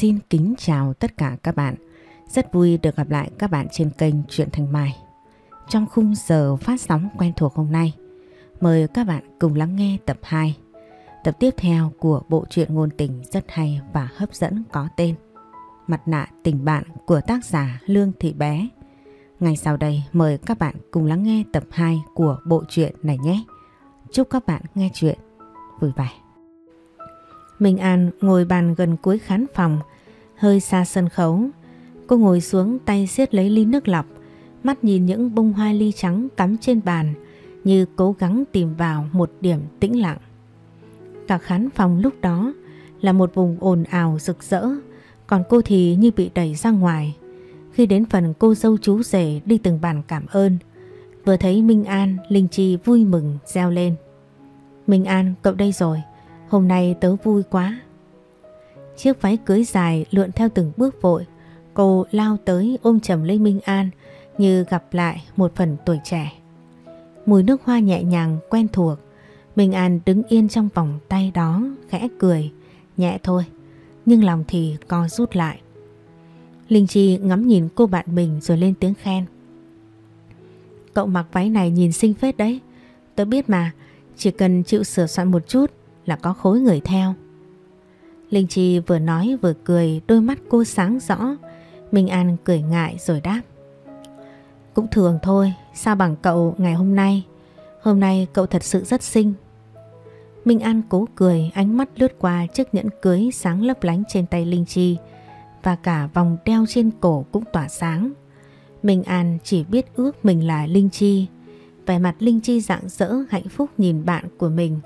xin kính chào tất cả các bạn. Rất vui được gặp lại các bạn trên kênh Truyện Thành Mai. Trong khung giờ phát sóng quen thuộc hôm nay, mời các bạn cùng lắng nghe tập 2. Tập tiếp theo của bộ truyện ngôn tình rất hay và hấp dẫn có tên Mặt nạ tình bạn của tác giả Lương Thị Bé. Ngay sau đây mời các bạn cùng lắng nghe tập 2 của bộ truyện này nhé. Chúc các bạn nghe chuyện vui vẻ. Minh An ngồi bàn gần cuối khán phòng, hơi xa sân khấu. Cô ngồi xuống tay siết lấy ly nước lọc, mắt nhìn những bông hoa ly trắng cắm trên bàn như cố gắng tìm vào một điểm tĩnh lặng. Cả khán phòng lúc đó là một vùng ồn ào rực rỡ, còn cô thì như bị đẩy ra ngoài. Khi đến phần cô dâu chú rể đi từng bàn cảm ơn, vừa thấy Minh An, Linh Chi vui mừng reo lên. Minh An, cậu đây rồi. Hôm nay tớ vui quá. Chiếc váy cưới dài lượn theo từng bước vội. Cô lao tới ôm chầm lấy Minh An như gặp lại một phần tuổi trẻ. Mùi nước hoa nhẹ nhàng quen thuộc. Minh An đứng yên trong vòng tay đó khẽ cười. Nhẹ thôi. Nhưng lòng thì co rút lại. Linh Chi ngắm nhìn cô bạn mình rồi lên tiếng khen. Cậu mặc váy này nhìn xinh phết đấy. Tớ biết mà, chỉ cần chịu sửa soạn một chút là có khối người theo. Linh Chi vừa nói vừa cười đôi mắt cô sáng rõ. Minh An cười ngại rồi đáp. Cũng thường thôi, sao bằng cậu ngày hôm nay? Hôm nay cậu thật sự rất xinh. Minh An cố cười ánh mắt lướt qua chiếc nhẫn cưới sáng lấp lánh trên tay Linh Chi và cả vòng đeo trên cổ cũng tỏa sáng. Minh An chỉ biết ước mình là Linh Chi. Vẻ mặt Linh Chi rạng rỡ hạnh phúc nhìn bạn của mình.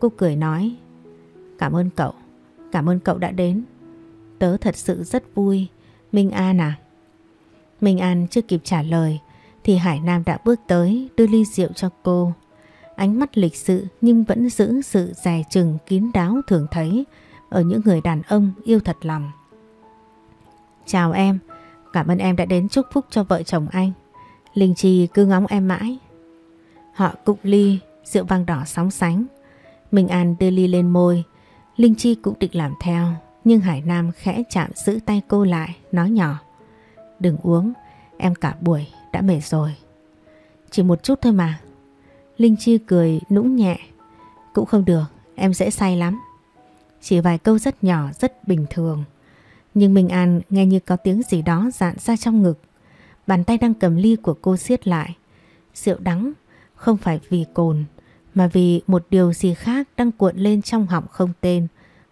Cô cười nói Cảm ơn cậu, cảm ơn cậu đã đến. Tớ thật sự rất vui. Minh An à? Minh An chưa kịp trả lời thì Hải Nam đã bước tới đưa ly rượu cho cô. Ánh mắt lịch sự nhưng vẫn giữ sự dè chừng kín đáo thường thấy ở những người đàn ông yêu thật lòng. Chào em, cảm ơn em đã đến chúc phúc cho vợ chồng anh. Linh trì cứ ngóng em mãi. Họ cụng ly, rượu vang đỏ sóng sánh. Minh An đưa ly lên môi, Linh Chi cũng định làm theo, nhưng Hải Nam khẽ chạm giữ tay cô lại, nói nhỏ. Đừng uống, em cả buổi đã mệt rồi. Chỉ một chút thôi mà. Linh Chi cười nũng nhẹ. Cũng không được, em dễ say lắm. Chỉ vài câu rất nhỏ, rất bình thường. Nhưng Minh An nghe như có tiếng gì đó dạn ra trong ngực. Bàn tay đang cầm ly của cô siết lại. Rượu đắng, không phải vì cồn mà vì một điều gì khác đang cuộn lên trong họng không tên,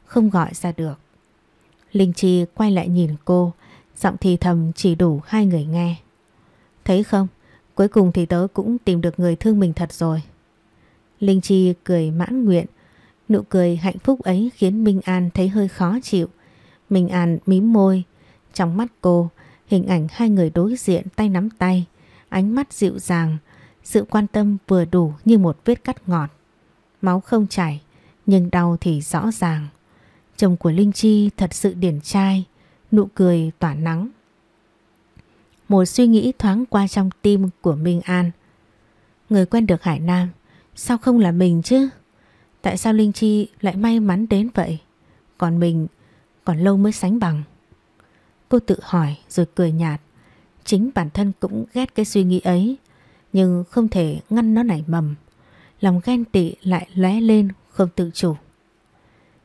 không gọi ra được. Linh Chi quay lại nhìn cô, giọng thì thầm chỉ đủ hai người nghe. Thấy không, cuối cùng thì tớ cũng tìm được người thương mình thật rồi. Linh Chi cười mãn nguyện, nụ cười hạnh phúc ấy khiến Minh An thấy hơi khó chịu. Minh An mím môi, trong mắt cô, hình ảnh hai người đối diện tay nắm tay, ánh mắt dịu dàng, sự quan tâm vừa đủ như một vết cắt ngọt. Máu không chảy, nhưng đau thì rõ ràng. Chồng của Linh Chi thật sự điển trai, nụ cười tỏa nắng. Một suy nghĩ thoáng qua trong tim của Minh An. Người quen được Hải Nam, sao không là mình chứ? Tại sao Linh Chi lại may mắn đến vậy? Còn mình còn lâu mới sánh bằng. Cô tự hỏi rồi cười nhạt. Chính bản thân cũng ghét cái suy nghĩ ấy nhưng không thể ngăn nó nảy mầm. Lòng ghen tị lại lóe lên không tự chủ.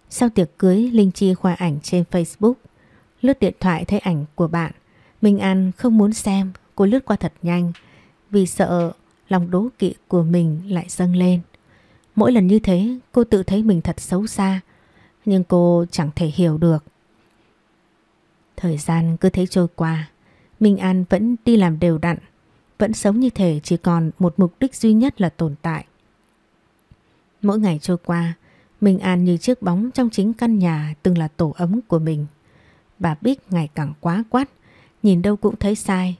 Sau tiệc cưới Linh Chi khoa ảnh trên Facebook, lướt điện thoại thấy ảnh của bạn. Minh An không muốn xem, cô lướt qua thật nhanh vì sợ lòng đố kỵ của mình lại dâng lên. Mỗi lần như thế cô tự thấy mình thật xấu xa, nhưng cô chẳng thể hiểu được. Thời gian cứ thế trôi qua, Minh An vẫn đi làm đều đặn, vẫn sống như thể chỉ còn một mục đích duy nhất là tồn tại. Mỗi ngày trôi qua, Minh An như chiếc bóng trong chính căn nhà từng là tổ ấm của mình. Bà Bích ngày càng quá quát, nhìn đâu cũng thấy sai,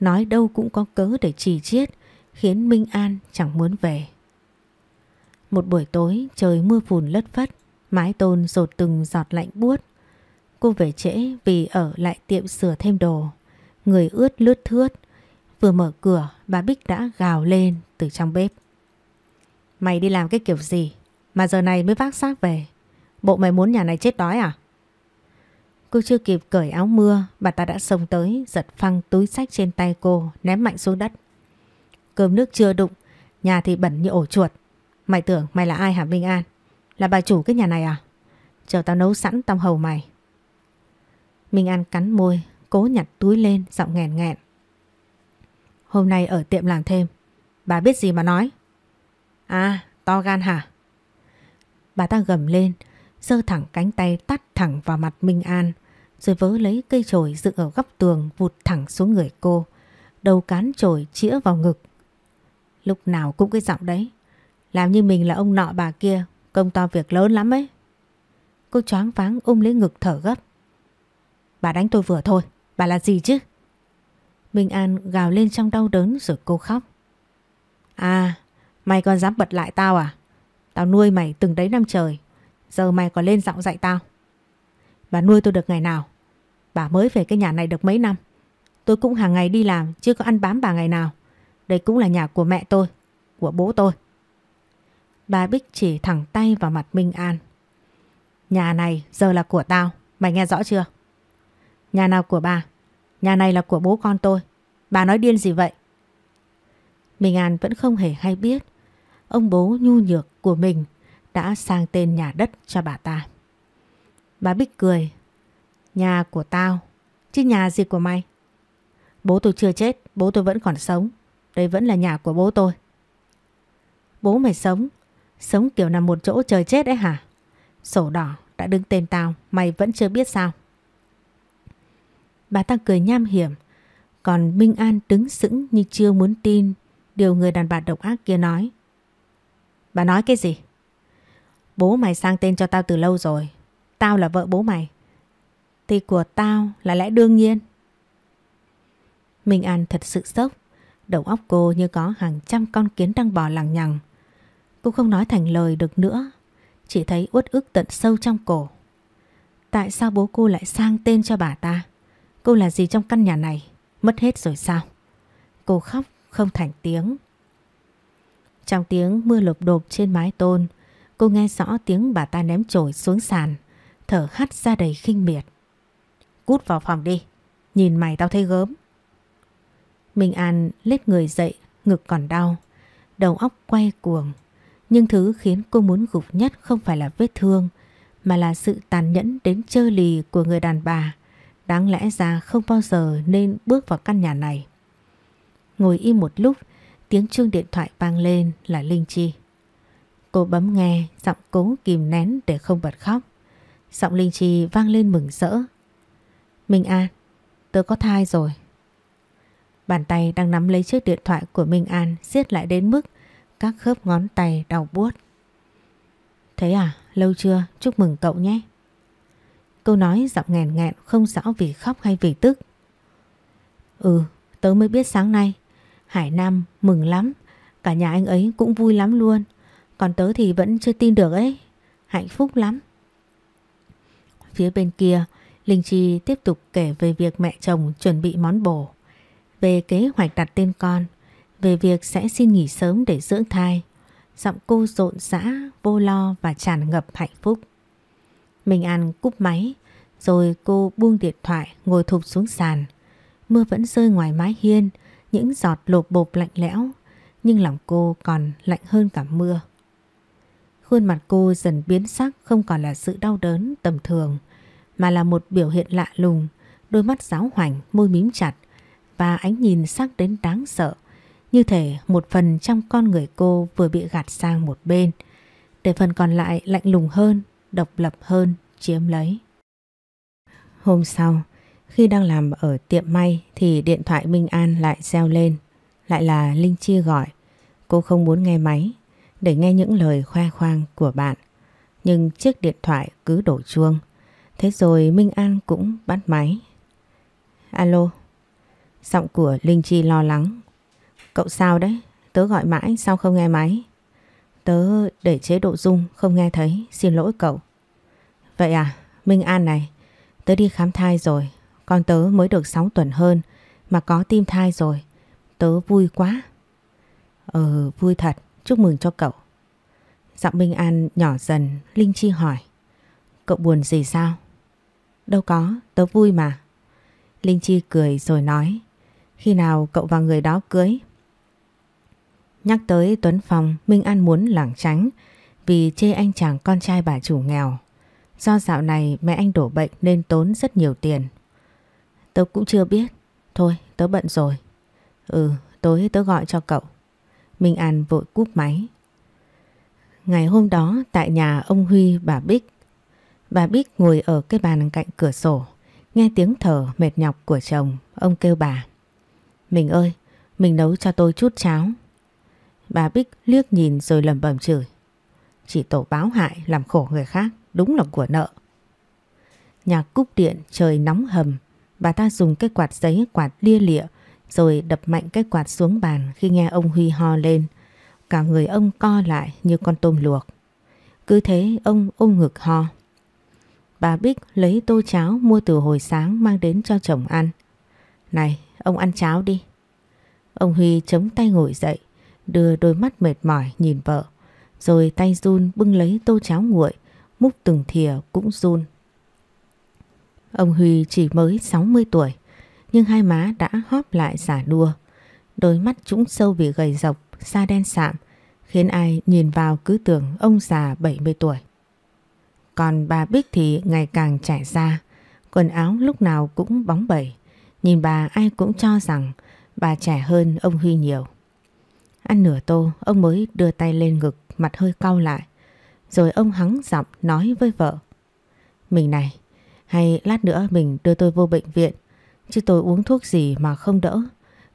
nói đâu cũng có cớ để chỉ chiết, khiến Minh An chẳng muốn về. Một buổi tối trời mưa phùn lất phất, mái tôn rột từng giọt lạnh buốt. Cô về trễ vì ở lại tiệm sửa thêm đồ, người ướt lướt thướt, Vừa mở cửa bà Bích đã gào lên từ trong bếp. Mày đi làm cái kiểu gì mà giờ này mới vác xác về? Bộ mày muốn nhà này chết đói à? Cô chưa kịp cởi áo mưa, bà ta đã xông tới, giật phăng túi sách trên tay cô, ném mạnh xuống đất. Cơm nước chưa đụng, nhà thì bẩn như ổ chuột. Mày tưởng mày là ai hả Minh An? Là bà chủ cái nhà này à? Chờ tao nấu sẵn tao hầu mày. Minh An cắn môi, cố nhặt túi lên, giọng nghẹn nghẹn. Hôm nay ở tiệm làm thêm, bà biết gì mà nói? À, to gan hả? Bà ta gầm lên, giơ thẳng cánh tay tắt thẳng vào mặt Minh An, rồi vớ lấy cây chổi dựng ở góc tường vụt thẳng xuống người cô. Đầu cán chổi chĩa vào ngực. Lúc nào cũng cái giọng đấy. Làm như mình là ông nọ bà kia, công to việc lớn lắm ấy. Cô choáng váng ôm lấy ngực thở gấp. Bà đánh tôi vừa thôi, bà là gì chứ? Minh An gào lên trong đau đớn rồi cô khóc. À, mày còn dám bật lại tao à? Tao nuôi mày từng đấy năm trời. Giờ mày còn lên giọng dạy tao. Bà nuôi tôi được ngày nào? Bà mới về cái nhà này được mấy năm. Tôi cũng hàng ngày đi làm chưa có ăn bám bà ngày nào. Đây cũng là nhà của mẹ tôi, của bố tôi. Bà Bích chỉ thẳng tay vào mặt Minh An. Nhà này giờ là của tao, mày nghe rõ chưa? Nhà nào của bà? Nhà này là của bố con tôi. Bà nói điên gì vậy? Minh An vẫn không hề hay biết. Ông bố nhu nhược của mình đã sang tên nhà đất cho bà ta. Bà Bích cười. Nhà của tao, chứ nhà gì của mày? Bố tôi chưa chết, bố tôi vẫn còn sống. Đây vẫn là nhà của bố tôi. Bố mày sống, sống kiểu nằm một chỗ trời chết đấy hả? Sổ đỏ đã đứng tên tao, mày vẫn chưa biết sao? Bà ta cười nham hiểm, còn Minh An đứng sững như chưa muốn tin điều người đàn bà độc ác kia nói. Bà nói cái gì? Bố mày sang tên cho tao từ lâu rồi. Tao là vợ bố mày. Thì của tao là lẽ đương nhiên. Minh An thật sự sốc. Đầu óc cô như có hàng trăm con kiến đang bò lằng nhằng. Cô không nói thành lời được nữa. Chỉ thấy uất ức tận sâu trong cổ. Tại sao bố cô lại sang tên cho bà ta? Cô là gì trong căn nhà này? Mất hết rồi sao? Cô khóc không thành tiếng. Trong tiếng mưa lộp đột trên mái tôn, cô nghe rõ tiếng bà ta ném chổi xuống sàn, thở hắt ra đầy khinh miệt. Cút vào phòng đi, nhìn mày tao thấy gớm. Minh An lết người dậy, ngực còn đau, đầu óc quay cuồng. Nhưng thứ khiến cô muốn gục nhất không phải là vết thương, mà là sự tàn nhẫn đến trơ lì của người đàn bà. Đáng lẽ ra không bao giờ nên bước vào căn nhà này. Ngồi im một lúc, tiếng chuông điện thoại vang lên là Linh Chi. Cô bấm nghe, giọng cố kìm nén để không bật khóc. Giọng Linh Chi vang lên mừng rỡ. Minh An, tớ có thai rồi. Bàn tay đang nắm lấy chiếc điện thoại của Minh An siết lại đến mức các khớp ngón tay đau buốt. Thế à, lâu chưa, chúc mừng cậu nhé. Câu nói giọng nghèn nghẹn không rõ vì khóc hay vì tức. Ừ, tớ mới biết sáng nay. Hải Nam mừng lắm, cả nhà anh ấy cũng vui lắm luôn. Còn tớ thì vẫn chưa tin được ấy, hạnh phúc lắm. Phía bên kia, Linh Chi tiếp tục kể về việc mẹ chồng chuẩn bị món bổ, về kế hoạch đặt tên con, về việc sẽ xin nghỉ sớm để dưỡng thai. Giọng cô rộn rã, vô lo và tràn ngập hạnh phúc. Minh An cúp máy, rồi cô buông điện thoại ngồi thụp xuống sàn. Mưa vẫn rơi ngoài mái hiên, những giọt lột bột lạnh lẽo, nhưng lòng cô còn lạnh hơn cả mưa. Khuôn mặt cô dần biến sắc không còn là sự đau đớn tầm thường, mà là một biểu hiện lạ lùng, đôi mắt giáo hoành, môi mím chặt và ánh nhìn sắc đến đáng sợ. Như thể một phần trong con người cô vừa bị gạt sang một bên, để phần còn lại lạnh lùng hơn, độc lập hơn, chiếm lấy. Hôm sau, khi đang làm ở tiệm may thì điện thoại Minh An lại reo lên. Lại là Linh Chi gọi. Cô không muốn nghe máy để nghe những lời khoe khoang của bạn. Nhưng chiếc điện thoại cứ đổ chuông. Thế rồi Minh An cũng bắt máy. Alo. Giọng của Linh Chi lo lắng. Cậu sao đấy? Tớ gọi mãi sao không nghe máy? Tớ để chế độ rung không nghe thấy. Xin lỗi cậu. Vậy à? Minh An này. Tớ đi khám thai rồi. Con tớ mới được 6 tuần hơn mà có tim thai rồi. Tớ vui quá. Ờ vui thật. Chúc mừng cho cậu. Giọng Minh An nhỏ dần, Linh Chi hỏi. Cậu buồn gì sao? Đâu có, tớ vui mà. Linh Chi cười rồi nói. Khi nào cậu và người đó cưới? Nhắc tới Tuấn Phong, Minh An muốn lảng tránh vì chê anh chàng con trai bà chủ nghèo. Do dạo này mẹ anh đổ bệnh nên tốn rất nhiều tiền. Tớ cũng chưa biết. Thôi, tớ bận rồi. Ừ, tối tớ gọi cho cậu. Minh An vội cúp máy. Ngày hôm đó tại nhà ông Huy bà Bích. Bà Bích ngồi ở cái bàn cạnh cửa sổ. Nghe tiếng thở mệt nhọc của chồng, ông kêu bà. Mình ơi, mình nấu cho tôi chút cháo. Bà Bích liếc nhìn rồi lầm bầm chửi. Chỉ tổ báo hại làm khổ người khác, đúng là của nợ. Nhà cúc điện trời nóng hầm, bà ta dùng cái quạt giấy quạt lia lịa rồi đập mạnh cái quạt xuống bàn khi nghe ông Huy ho lên. Cả người ông co lại như con tôm luộc. Cứ thế ông ôm ngực ho. Bà Bích lấy tô cháo mua từ hồi sáng mang đến cho chồng ăn. Này, ông ăn cháo đi. Ông Huy chống tay ngồi dậy, đưa đôi mắt mệt mỏi nhìn vợ. Rồi tay run bưng lấy tô cháo nguội, múc từng thìa cũng run. Ông Huy chỉ mới 60 tuổi, nhưng hai má đã hóp lại giả đua, Đôi mắt trũng sâu vì gầy rộc, da đen sạm, khiến ai nhìn vào cứ tưởng ông già 70 tuổi. Còn bà Bích thì ngày càng trẻ ra, quần áo lúc nào cũng bóng bẩy. Nhìn bà ai cũng cho rằng bà trẻ hơn ông Huy nhiều. Ăn nửa tô, ông mới đưa tay lên ngực, mặt hơi cau lại. Rồi ông hắng giọng nói với vợ. Mình này, hay lát nữa mình đưa tôi vô bệnh viện, chứ tôi uống thuốc gì mà không đỡ.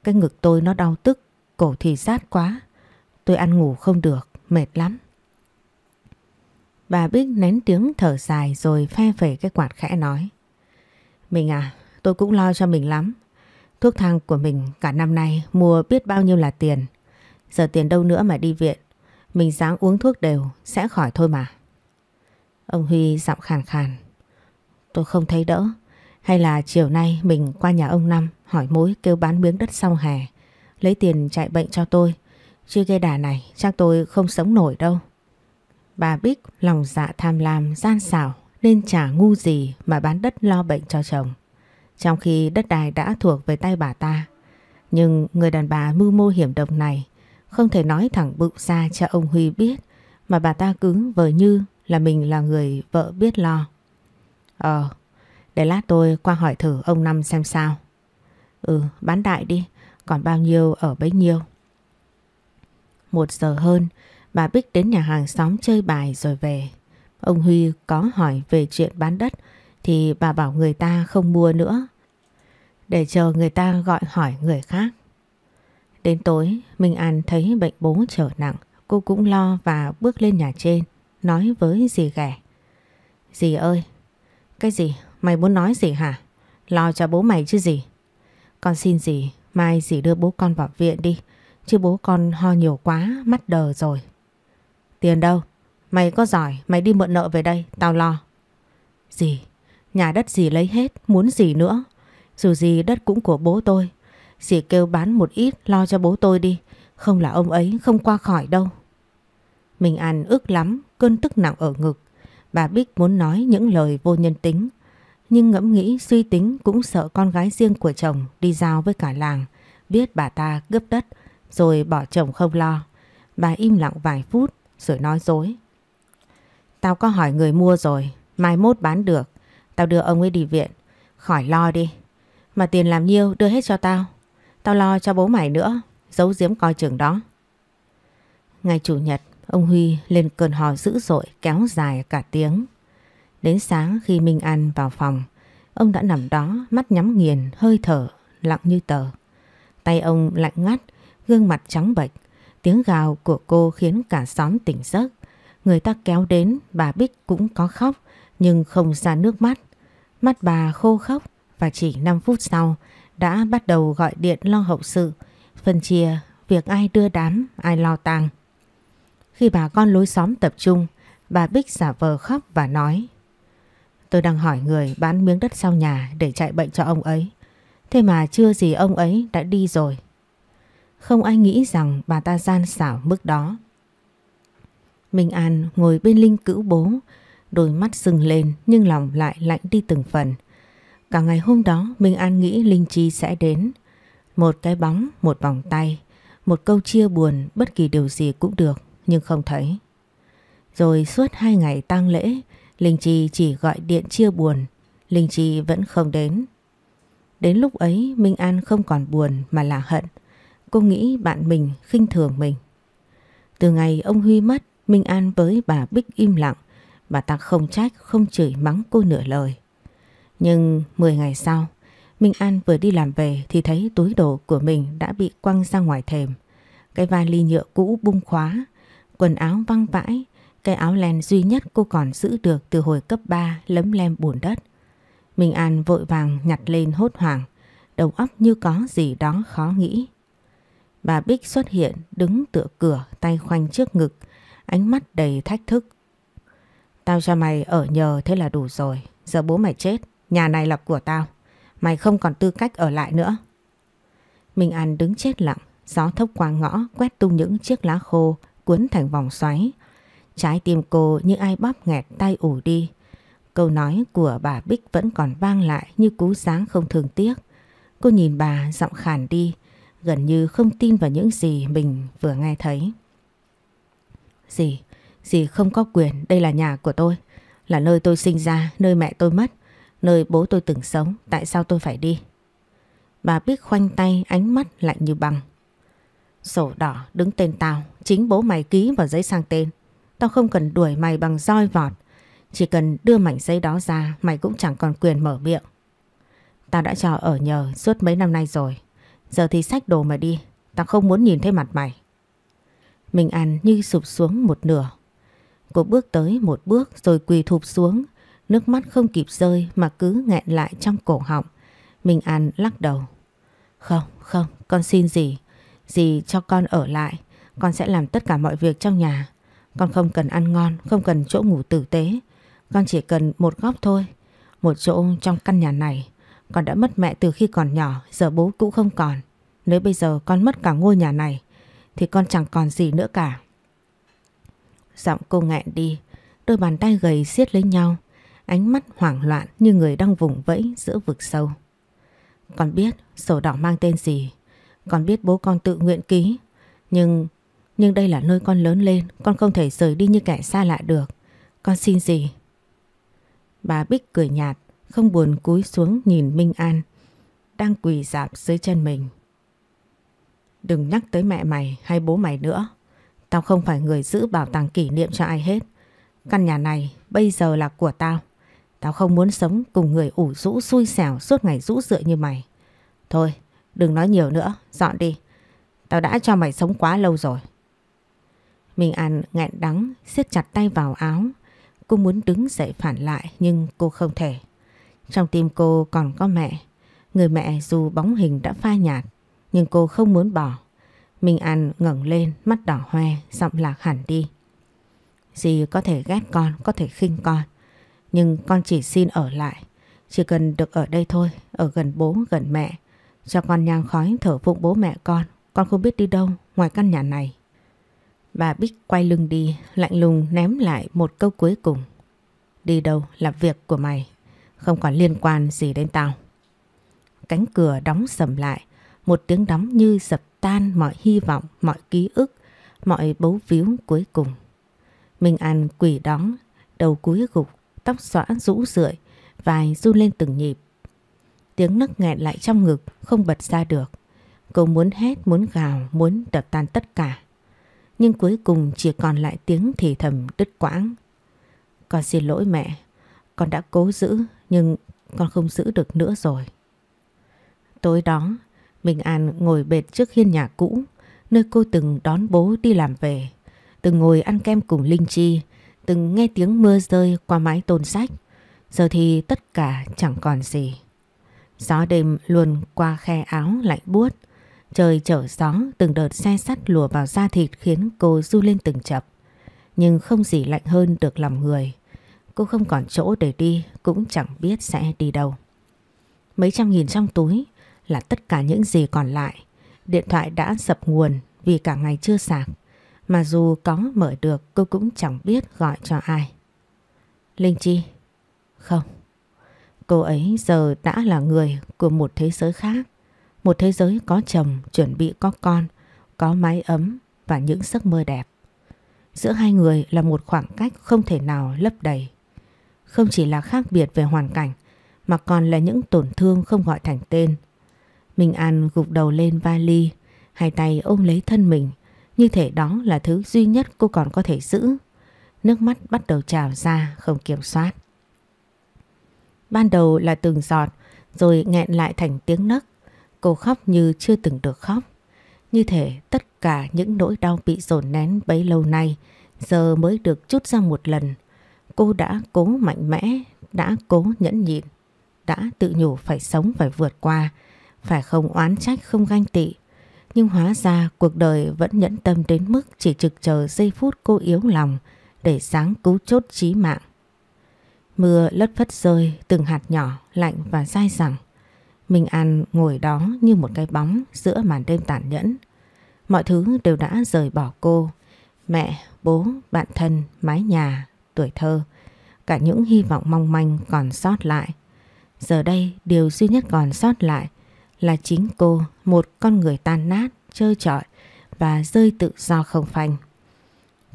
Cái ngực tôi nó đau tức, cổ thì sát quá. Tôi ăn ngủ không được, mệt lắm. Bà Bích nén tiếng thở dài rồi phe phẩy cái quạt khẽ nói. Mình à, tôi cũng lo cho mình lắm. Thuốc thang của mình cả năm nay mua biết bao nhiêu là tiền. Giờ tiền đâu nữa mà đi viện. Mình dáng uống thuốc đều, sẽ khỏi thôi mà. Ông Huy giọng khàn khàn. Tôi không thấy đỡ. Hay là chiều nay mình qua nhà ông Năm, hỏi mối kêu bán miếng đất sau hè. Lấy tiền chạy bệnh cho tôi. Chứ gây đà này, chắc tôi không sống nổi đâu. Bà Bích lòng dạ tham lam, gian xảo, nên chả ngu gì mà bán đất lo bệnh cho chồng. Trong khi đất đai đã thuộc về tay bà ta. Nhưng người đàn bà mưu mô hiểm độc này không thể nói thẳng bụng ra cho ông Huy biết mà bà ta cứ vờ như là mình là người vợ biết lo. Ờ, để lát tôi qua hỏi thử ông Năm xem sao. Ừ, bán đại đi, còn bao nhiêu ở bấy nhiêu. Một giờ hơn, bà Bích đến nhà hàng xóm chơi bài rồi về. Ông Huy có hỏi về chuyện bán đất thì bà bảo người ta không mua nữa. Để chờ người ta gọi hỏi người khác. Đến tối, Minh An thấy bệnh bố trở nặng. Cô cũng lo và bước lên nhà trên, nói với dì ghẻ. Dì ơi, cái gì? Mày muốn nói gì hả? Lo cho bố mày chứ gì? Con xin dì, mai dì đưa bố con vào viện đi. Chứ bố con ho nhiều quá, mắt đờ rồi. Tiền đâu? Mày có giỏi, mày đi mượn nợ về đây, tao lo. Dì, nhà đất dì lấy hết, muốn gì nữa? Dù gì đất cũng của bố tôi. Dì kêu bán một ít lo cho bố tôi đi. Không là ông ấy không qua khỏi đâu. Mình ăn ức lắm, cơn tức nặng ở ngực. Bà Bích muốn nói những lời vô nhân tính. Nhưng ngẫm nghĩ suy tính cũng sợ con gái riêng của chồng đi giao với cả làng. Biết bà ta cướp đất rồi bỏ chồng không lo. Bà im lặng vài phút rồi nói dối. Tao có hỏi người mua rồi, mai mốt bán được. Tao đưa ông ấy đi viện. Khỏi lo đi. Mà tiền làm nhiêu đưa hết cho tao. Tao lo cho bố mày nữa, giấu giếm coi chừng đó. Ngày Chủ nhật, ông Huy lên cơn hò dữ dội kéo dài cả tiếng. Đến sáng khi Minh An vào phòng, ông đã nằm đó mắt nhắm nghiền, hơi thở, lặng như tờ. Tay ông lạnh ngắt, gương mặt trắng bệch. Tiếng gào của cô khiến cả xóm tỉnh giấc. Người ta kéo đến, bà Bích cũng có khóc, nhưng không ra nước mắt. Mắt bà khô khóc và chỉ 5 phút sau đã bắt đầu gọi điện lo hậu sự, phân chia việc ai đưa đám, ai lo tang. Khi bà con lối xóm tập trung, bà Bích giả vờ khóc và nói Tôi đang hỏi người bán miếng đất sau nhà để chạy bệnh cho ông ấy. Thế mà chưa gì ông ấy đã đi rồi. Không ai nghĩ rằng bà ta gian xảo mức đó. Minh An ngồi bên Linh cữu bố, Đôi mắt sưng lên nhưng lòng lại lạnh đi từng phần. Cả ngày hôm đó Minh An nghĩ Linh Chi sẽ đến. Một cái bóng, một vòng tay, một câu chia buồn bất kỳ điều gì cũng được nhưng không thấy. Rồi suốt hai ngày tang lễ, Linh Chi chỉ gọi điện chia buồn, Linh Chi vẫn không đến. Đến lúc ấy Minh An không còn buồn mà là hận. Cô nghĩ bạn mình khinh thường mình. Từ ngày ông Huy mất, Minh An với bà Bích im lặng. Bà ta không trách, không chửi mắng cô nửa lời. Nhưng 10 ngày sau, Minh An vừa đi làm về thì thấy túi đồ của mình đã bị quăng ra ngoài thềm. Cái vali nhựa cũ bung khóa, quần áo văng vãi, cái áo len duy nhất cô còn giữ được từ hồi cấp 3 lấm lem bùn đất. Minh An vội vàng nhặt lên hốt hoảng, đầu óc như có gì đó khó nghĩ. Bà Bích xuất hiện đứng tựa cửa tay khoanh trước ngực, ánh mắt đầy thách thức. Tao cho mày ở nhờ thế là đủ rồi, giờ bố mày chết, nhà này là của tao, mày không còn tư cách ở lại nữa. Minh An đứng chết lặng, gió thốc qua ngõ quét tung những chiếc lá khô cuốn thành vòng xoáy. Trái tim cô như ai bóp nghẹt tay ủ đi. Câu nói của bà Bích vẫn còn vang lại như cú sáng không thường tiếc. Cô nhìn bà giọng khàn đi, gần như không tin vào những gì mình vừa nghe thấy. Dì, dì không có quyền, đây là nhà của tôi, là nơi tôi sinh ra, nơi mẹ tôi mất, nơi bố tôi từng sống, tại sao tôi phải đi? Bà Bích khoanh tay ánh mắt lạnh như băng. Sổ đỏ đứng tên tao, chính bố mày ký vào giấy sang tên. Tao không cần đuổi mày bằng roi vọt, chỉ cần đưa mảnh giấy đó ra mày cũng chẳng còn quyền mở miệng. Tao đã cho ở nhờ suốt mấy năm nay rồi, Giờ thì xách đồ mà đi Tao không muốn nhìn thấy mặt mày Minh ăn như sụp xuống một nửa Cô bước tới một bước rồi quỳ thụp xuống Nước mắt không kịp rơi mà cứ nghẹn lại trong cổ họng. Minh An lắc đầu. Không, không, con xin gì? Dì cho con ở lại? Con sẽ làm tất cả mọi việc trong nhà. Con không cần ăn ngon, không cần chỗ ngủ tử tế. Con chỉ cần một góc thôi. Một chỗ trong căn nhà này. Con đã mất mẹ từ khi còn nhỏ, giờ bố cũng không còn. Nếu bây giờ con mất cả ngôi nhà này, thì con chẳng còn gì nữa cả. Giọng cô nghẹn đi, đôi bàn tay gầy siết lấy nhau, ánh mắt hoảng loạn như người đang vùng vẫy giữa vực sâu. Con biết sổ đỏ mang tên gì, con biết bố con tự nguyện ký, nhưng nhưng đây là nơi con lớn lên, con không thể rời đi như kẻ xa lạ được. Con xin gì? Bà Bích cười nhạt, không buồn cúi xuống nhìn Minh An đang quỳ dạp dưới chân mình. Đừng nhắc tới mẹ mày hay bố mày nữa. Tao không phải người giữ bảo tàng kỷ niệm cho ai hết. Căn nhà này bây giờ là của tao. Tao không muốn sống cùng người ủ rũ xui xẻo suốt ngày rũ rượi như mày. Thôi, đừng nói nhiều nữa, dọn đi. Tao đã cho mày sống quá lâu rồi. Minh An nghẹn đắng, siết chặt tay vào áo. Cô muốn đứng dậy phản lại nhưng cô không thể. Trong tim cô còn có mẹ. Người mẹ dù bóng hình đã phai nhạt, nhưng cô không muốn bỏ. Minh An ngẩng lên, mắt đỏ hoe, giọng lạc hẳn đi. Dì có thể ghét con, có thể khinh con. Nhưng con chỉ xin ở lại. Chỉ cần được ở đây thôi, ở gần bố, gần mẹ. Cho con nhang khói thở phụng bố mẹ con. Con không biết đi đâu ngoài căn nhà này. Bà Bích quay lưng đi, lạnh lùng ném lại một câu cuối cùng. Đi đâu là việc của mày. Không còn liên quan gì đến tao. Cánh cửa đóng sầm lại. Một tiếng đóng như dập tan mọi hy vọng, mọi ký ức, mọi bấu víu cuối cùng. Minh An quỳ đóng, đầu cúi gục, tóc xõa rũ rượi, vai run lên từng nhịp. Tiếng nấc nghẹn lại trong ngực, không bật ra được. Cô muốn hét, muốn gào, muốn đập tan tất cả. Nhưng cuối cùng chỉ còn lại tiếng thì thầm đứt quãng. Con xin lỗi mẹ, con đã cố giữ nhưng con không giữ được nữa rồi. Tối đó, Minh An ngồi bệt trước hiên nhà cũ, nơi cô từng đón bố đi làm về, từng ngồi ăn kem cùng Linh Chi, từng nghe tiếng mưa rơi qua mái tôn sách. Giờ thì tất cả chẳng còn gì. Gió đêm luồn qua khe áo lạnh buốt, trời trở gió từng đợt xe sắt lùa vào da thịt khiến cô du lên từng chập. Nhưng không gì lạnh hơn được lòng người. Cô không còn chỗ để đi cũng chẳng biết sẽ đi đâu. Mấy trăm nghìn trong túi là tất cả những gì còn lại. Điện thoại đã sập nguồn vì cả ngày chưa sạc. Mà dù có mở được cô cũng chẳng biết gọi cho ai. Linh Chi? Không. Cô ấy giờ đã là người của một thế giới khác. Một thế giới có chồng, chuẩn bị có con, có mái ấm và những giấc mơ đẹp. Giữa hai người là một khoảng cách không thể nào lấp đầy. Không chỉ là khác biệt về hoàn cảnh mà còn là những tổn thương không gọi thành tên. Minh An gục đầu lên vali, hai tay ôm lấy thân mình, như thể đó là thứ duy nhất cô còn có thể giữ. Nước mắt bắt đầu trào ra không kiểm soát. Ban đầu là từng giọt rồi nghẹn lại thành tiếng nấc. Cô khóc như chưa từng được khóc. Như thể tất cả những nỗi đau bị dồn nén bấy lâu nay giờ mới được chút ra một lần. Cô đã cố mạnh mẽ, đã cố nhẫn nhịn, đã tự nhủ phải sống phải vượt qua, phải không oán trách không ganh tị. Nhưng hóa ra cuộc đời vẫn nhẫn tâm đến mức chỉ trực chờ giây phút cô yếu lòng để sáng cứu chốt chí mạng. Mưa lất phất rơi từng hạt nhỏ lạnh và dai dẳng. Minh An ngồi đó như một cái bóng giữa màn đêm tàn nhẫn. Mọi thứ đều đã rời bỏ cô. Mẹ, bố, bạn thân, mái nhà, tuổi thơ. Cả những hy vọng mong manh còn sót lại. Giờ đây điều duy nhất còn sót lại là chính cô, một con người tan nát, trơ trọi và rơi tự do không phanh.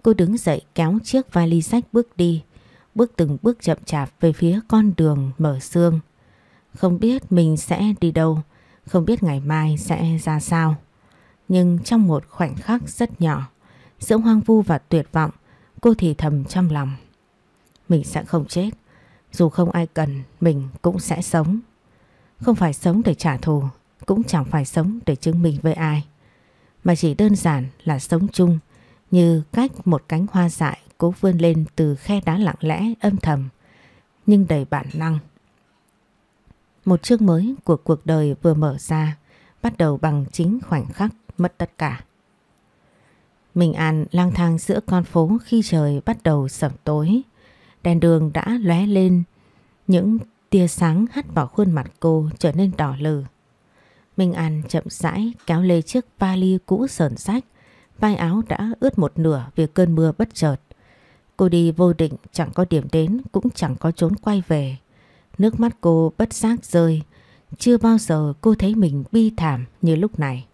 Cô đứng dậy kéo chiếc vali sách bước đi, bước từng bước chậm chạp về phía con đường mở xương. Không biết mình sẽ đi đâu, không biết ngày mai sẽ ra sao. Nhưng trong một khoảnh khắc rất nhỏ, giữa hoang vu và tuyệt vọng, cô thì thầm trong lòng. Mình sẽ không chết, dù không ai cần, mình cũng sẽ sống. Không phải sống để trả thù, cũng chẳng phải sống để chứng minh với ai. Mà chỉ đơn giản là sống chung, như cách một cánh hoa dại cố vươn lên từ khe đá lặng lẽ âm thầm, nhưng đầy bản năng. Một chương mới của cuộc đời vừa mở ra, bắt đầu bằng chính khoảnh khắc mất tất cả. mình An lang thang giữa con phố khi trời bắt đầu sẩm tối. Đèn đường đã lóe lên, những tia sáng hắt vào khuôn mặt cô trở nên đỏ lừ. Minh An chậm rãi kéo lê chiếc vali cũ sờn sách, vai áo đã ướt một nửa vì cơn mưa bất chợt. Cô đi vô định chẳng có điểm đến cũng chẳng có trốn quay về. Nước mắt cô bất giác rơi, chưa bao giờ cô thấy mình bi thảm như lúc này.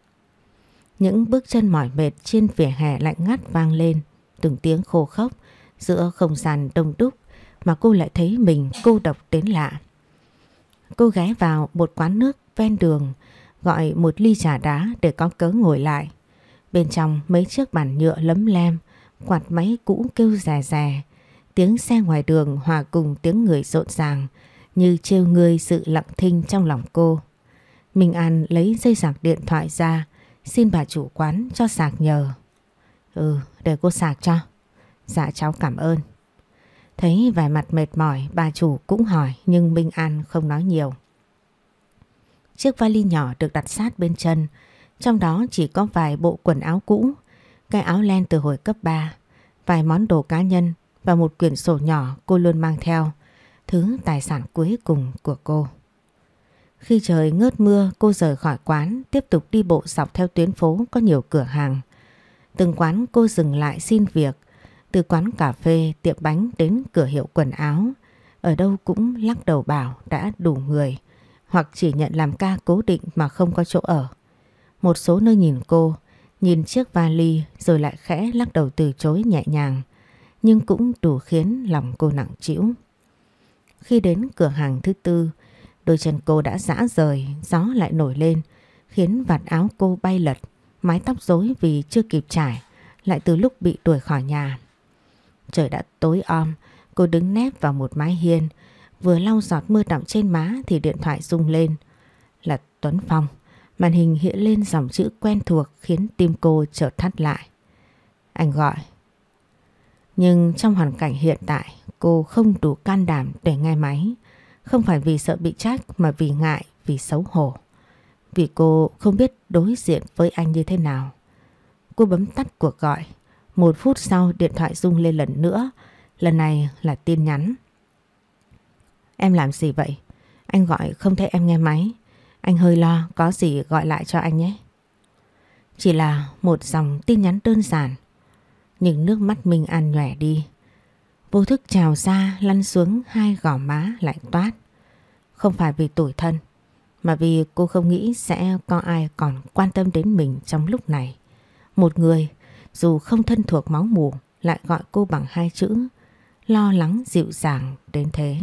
Những bước chân mỏi mệt trên vỉa hè lạnh ngắt vang lên, từng tiếng khô khốc giữa không gian đông đúc mà cô lại thấy mình cô độc đến lạ. Cô ghé vào một quán nước ven đường, gọi một ly trà đá để có cớ ngồi lại. Bên trong mấy chiếc bàn nhựa lấm lem, quạt máy cũ kêu rè rè, tiếng xe ngoài đường hòa cùng tiếng người rộn ràng như trêu ngươi sự lặng thinh trong lòng cô. Minh An lấy dây sạc điện thoại ra, xin bà chủ quán cho sạc nhờ. Ừ, để cô sạc cho. Dạ cháu cảm ơn. Thấy vài mặt mệt mỏi, bà chủ cũng hỏi nhưng Minh An không nói nhiều. Chiếc vali nhỏ được đặt sát bên chân, trong đó chỉ có vài bộ quần áo cũ, cái áo len từ hồi cấp 3, vài món đồ cá nhân và một quyển sổ nhỏ cô luôn mang theo, thứ tài sản cuối cùng của cô. Khi trời ngớt mưa cô rời khỏi quán tiếp tục đi bộ dọc theo tuyến phố có nhiều cửa hàng. Từng quán cô dừng lại xin việc, từ quán cà phê, tiệm bánh đến cửa hiệu quần áo. Ở đâu cũng lắc đầu bảo đã đủ người hoặc chỉ nhận làm ca cố định mà không có chỗ ở. Một số nơi nhìn cô, nhìn chiếc vali rồi lại khẽ lắc đầu từ chối nhẹ nhàng, nhưng cũng đủ khiến lòng cô nặng trĩu. Khi đến cửa hàng thứ tư, đôi chân cô đã rã rời, gió lại nổi lên, khiến vạt áo cô bay lật, mái tóc rối vì chưa kịp trải, lại từ lúc bị đuổi khỏi nhà. Trời đã tối om, cô đứng nép vào một mái hiên, vừa lau giọt mưa đọng trên má thì điện thoại rung lên. Là Tuấn Phong. Màn hình hiện lên dòng chữ quen thuộc khiến tim cô chợt thắt lại. Anh gọi. Nhưng trong hoàn cảnh hiện tại cô không đủ can đảm để nghe máy. Không phải vì sợ bị trách mà vì ngại, vì xấu hổ. Vì cô không biết đối diện với anh như thế nào. Cô bấm tắt cuộc gọi. Một phút sau điện thoại rung lên lần nữa. Lần này là tin nhắn. Em làm gì vậy? Anh gọi không thấy em nghe máy. Anh hơi lo, có gì gọi lại cho anh nhé. Chỉ là một dòng tin nhắn đơn giản. Nhưng nước mắt mình An nhòe đi. Vô thức trào ra lăn xuống hai gò má lạnh toát. Không phải vì tủi thân, mà vì cô không nghĩ sẽ có ai còn quan tâm đến mình trong lúc này. Một người, dù không thân thuộc máu mù, lại gọi cô bằng hai chữ, lo lắng dịu dàng đến thế.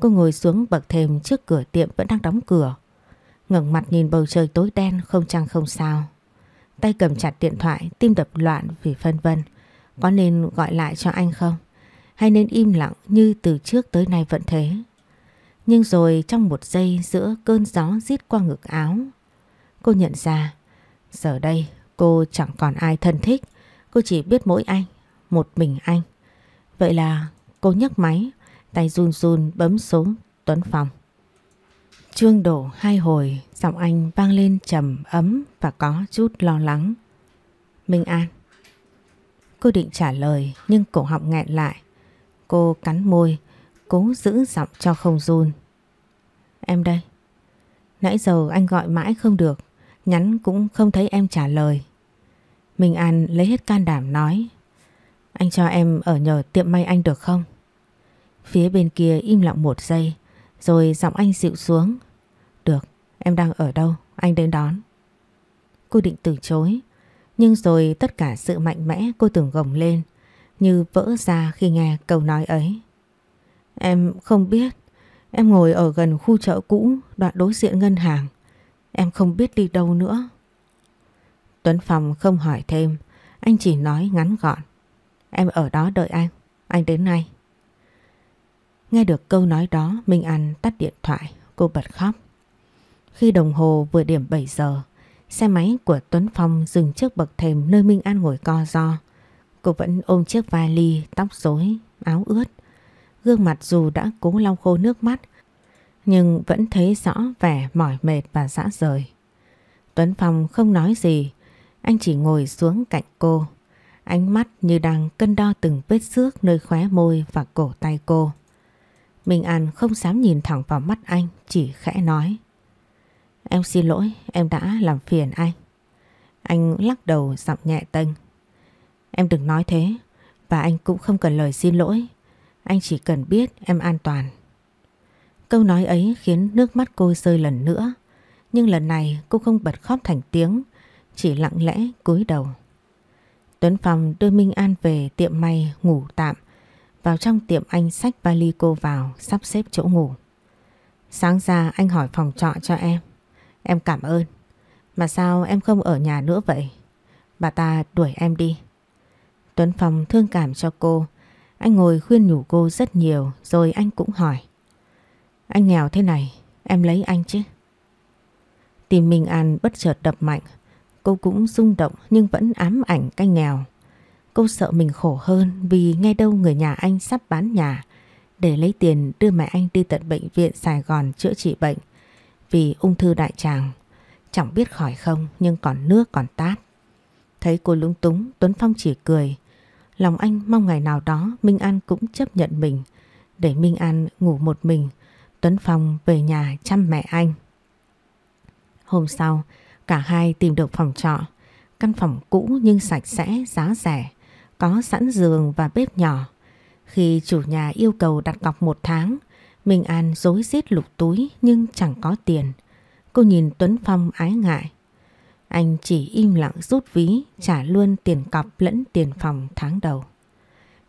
Cô ngồi xuống bậc thềm trước cửa tiệm vẫn đang đóng cửa. ngẩng mặt nhìn bầu trời tối đen không trăng không sao. Tay cầm chặt điện thoại, tim đập loạn vì phân vân. Có nên gọi lại cho anh không? Hay nên im lặng như từ trước tới nay vẫn thế? Nhưng rồi trong một giây giữa cơn gió rít qua ngực áo, cô nhận ra giờ đây cô chẳng còn ai thân thích, cô chỉ biết mỗi anh, một mình anh. Vậy là cô nhấc máy, tay run run bấm số Tuấn Phong. Trương đổ hai hồi, giọng anh vang lên trầm ấm và có chút lo lắng. Minh An. Cô định trả lời nhưng cổ họng nghẹn lại. Cô cắn môi, cố giữ giọng cho không run. Em đây. Nãy giờ anh gọi mãi không được, nhắn cũng không thấy em trả lời. Minh An lấy hết can đảm nói. Anh cho em ở nhờ tiệm may anh được không? Phía bên kia im lặng một giây, rồi giọng anh dịu xuống. Được, em đang ở đâu? Anh đến đón. Cô định từ chối, nhưng rồi tất cả sự mạnh mẽ cô tưởng gồng lên, như vỡ ra khi nghe câu nói ấy. Em không biết, em ngồi ở gần khu chợ cũ, đoạn đối diện ngân hàng. Em không biết đi đâu nữa. Tuấn Phong không hỏi thêm, anh chỉ nói ngắn gọn. Em ở đó đợi anh, anh đến ngay. Nghe được câu nói đó, Minh An tắt điện thoại, cô bật khóc. Khi đồng hồ vừa điểm 7 giờ, xe máy của Tuấn Phong dừng trước bậc thềm nơi Minh An ngồi co do. Cô vẫn ôm chiếc vali, tóc rối, áo ướt. Gương mặt dù đã cố lau khô nước mắt, nhưng vẫn thấy rõ vẻ mỏi mệt và dã rời. Tuấn Phong không nói gì, anh chỉ ngồi xuống cạnh cô. Ánh mắt như đang cân đo từng vết xước nơi khóe môi và cổ tay cô. Minh An không dám nhìn thẳng vào mắt anh, chỉ khẽ nói. Em xin lỗi, em đã làm phiền anh. Anh lắc đầu giọng nhẹ tênh. Em đừng nói thế, và anh cũng không cần lời xin lỗi. Anh chỉ cần biết em an toàn. Câu nói ấy khiến nước mắt cô rơi lần nữa. Nhưng lần này cô không bật khóc thành tiếng, chỉ lặng lẽ cúi đầu. Tuấn Phong đưa Minh An về tiệm may ngủ tạm. Vào trong tiệm anh xách vali cô vào sắp xếp chỗ ngủ. Sáng ra anh hỏi phòng trọ cho em. Em cảm ơn. Mà sao em không ở nhà nữa vậy? Bà ta đuổi em đi. Tuấn Phong thương cảm cho cô. Anh ngồi khuyên nhủ cô rất nhiều rồi anh cũng hỏi. Anh nghèo thế này, em lấy anh chứ? Tìm Minh An bất chợt đập mạnh. Cô cũng rung động nhưng vẫn ám ảnh cái nghèo. Cô sợ mình khổ hơn vì nghe đâu người nhà anh sắp bán nhà để lấy tiền đưa mẹ anh đi tận bệnh viện Sài Gòn chữa trị bệnh vì ung thư đại tràng. Chẳng biết khỏi không nhưng còn nước còn tát. Thấy cô lúng túng Tuấn Phong chỉ cười. Lòng anh mong ngày nào đó Minh An cũng chấp nhận mình để Minh An ngủ một mình. Tuấn Phong về nhà chăm mẹ anh. Hôm sau cả hai tìm được phòng trọ. Căn phòng cũ nhưng sạch sẽ, giá rẻ. Có sẵn giường và bếp nhỏ. Khi chủ nhà yêu cầu đặt cọc một tháng Minh An dối rít lục túi nhưng chẳng có tiền. Cô nhìn Tuấn Phong ái ngại. Anh chỉ im lặng rút ví trả luôn tiền cọc lẫn tiền phòng tháng đầu.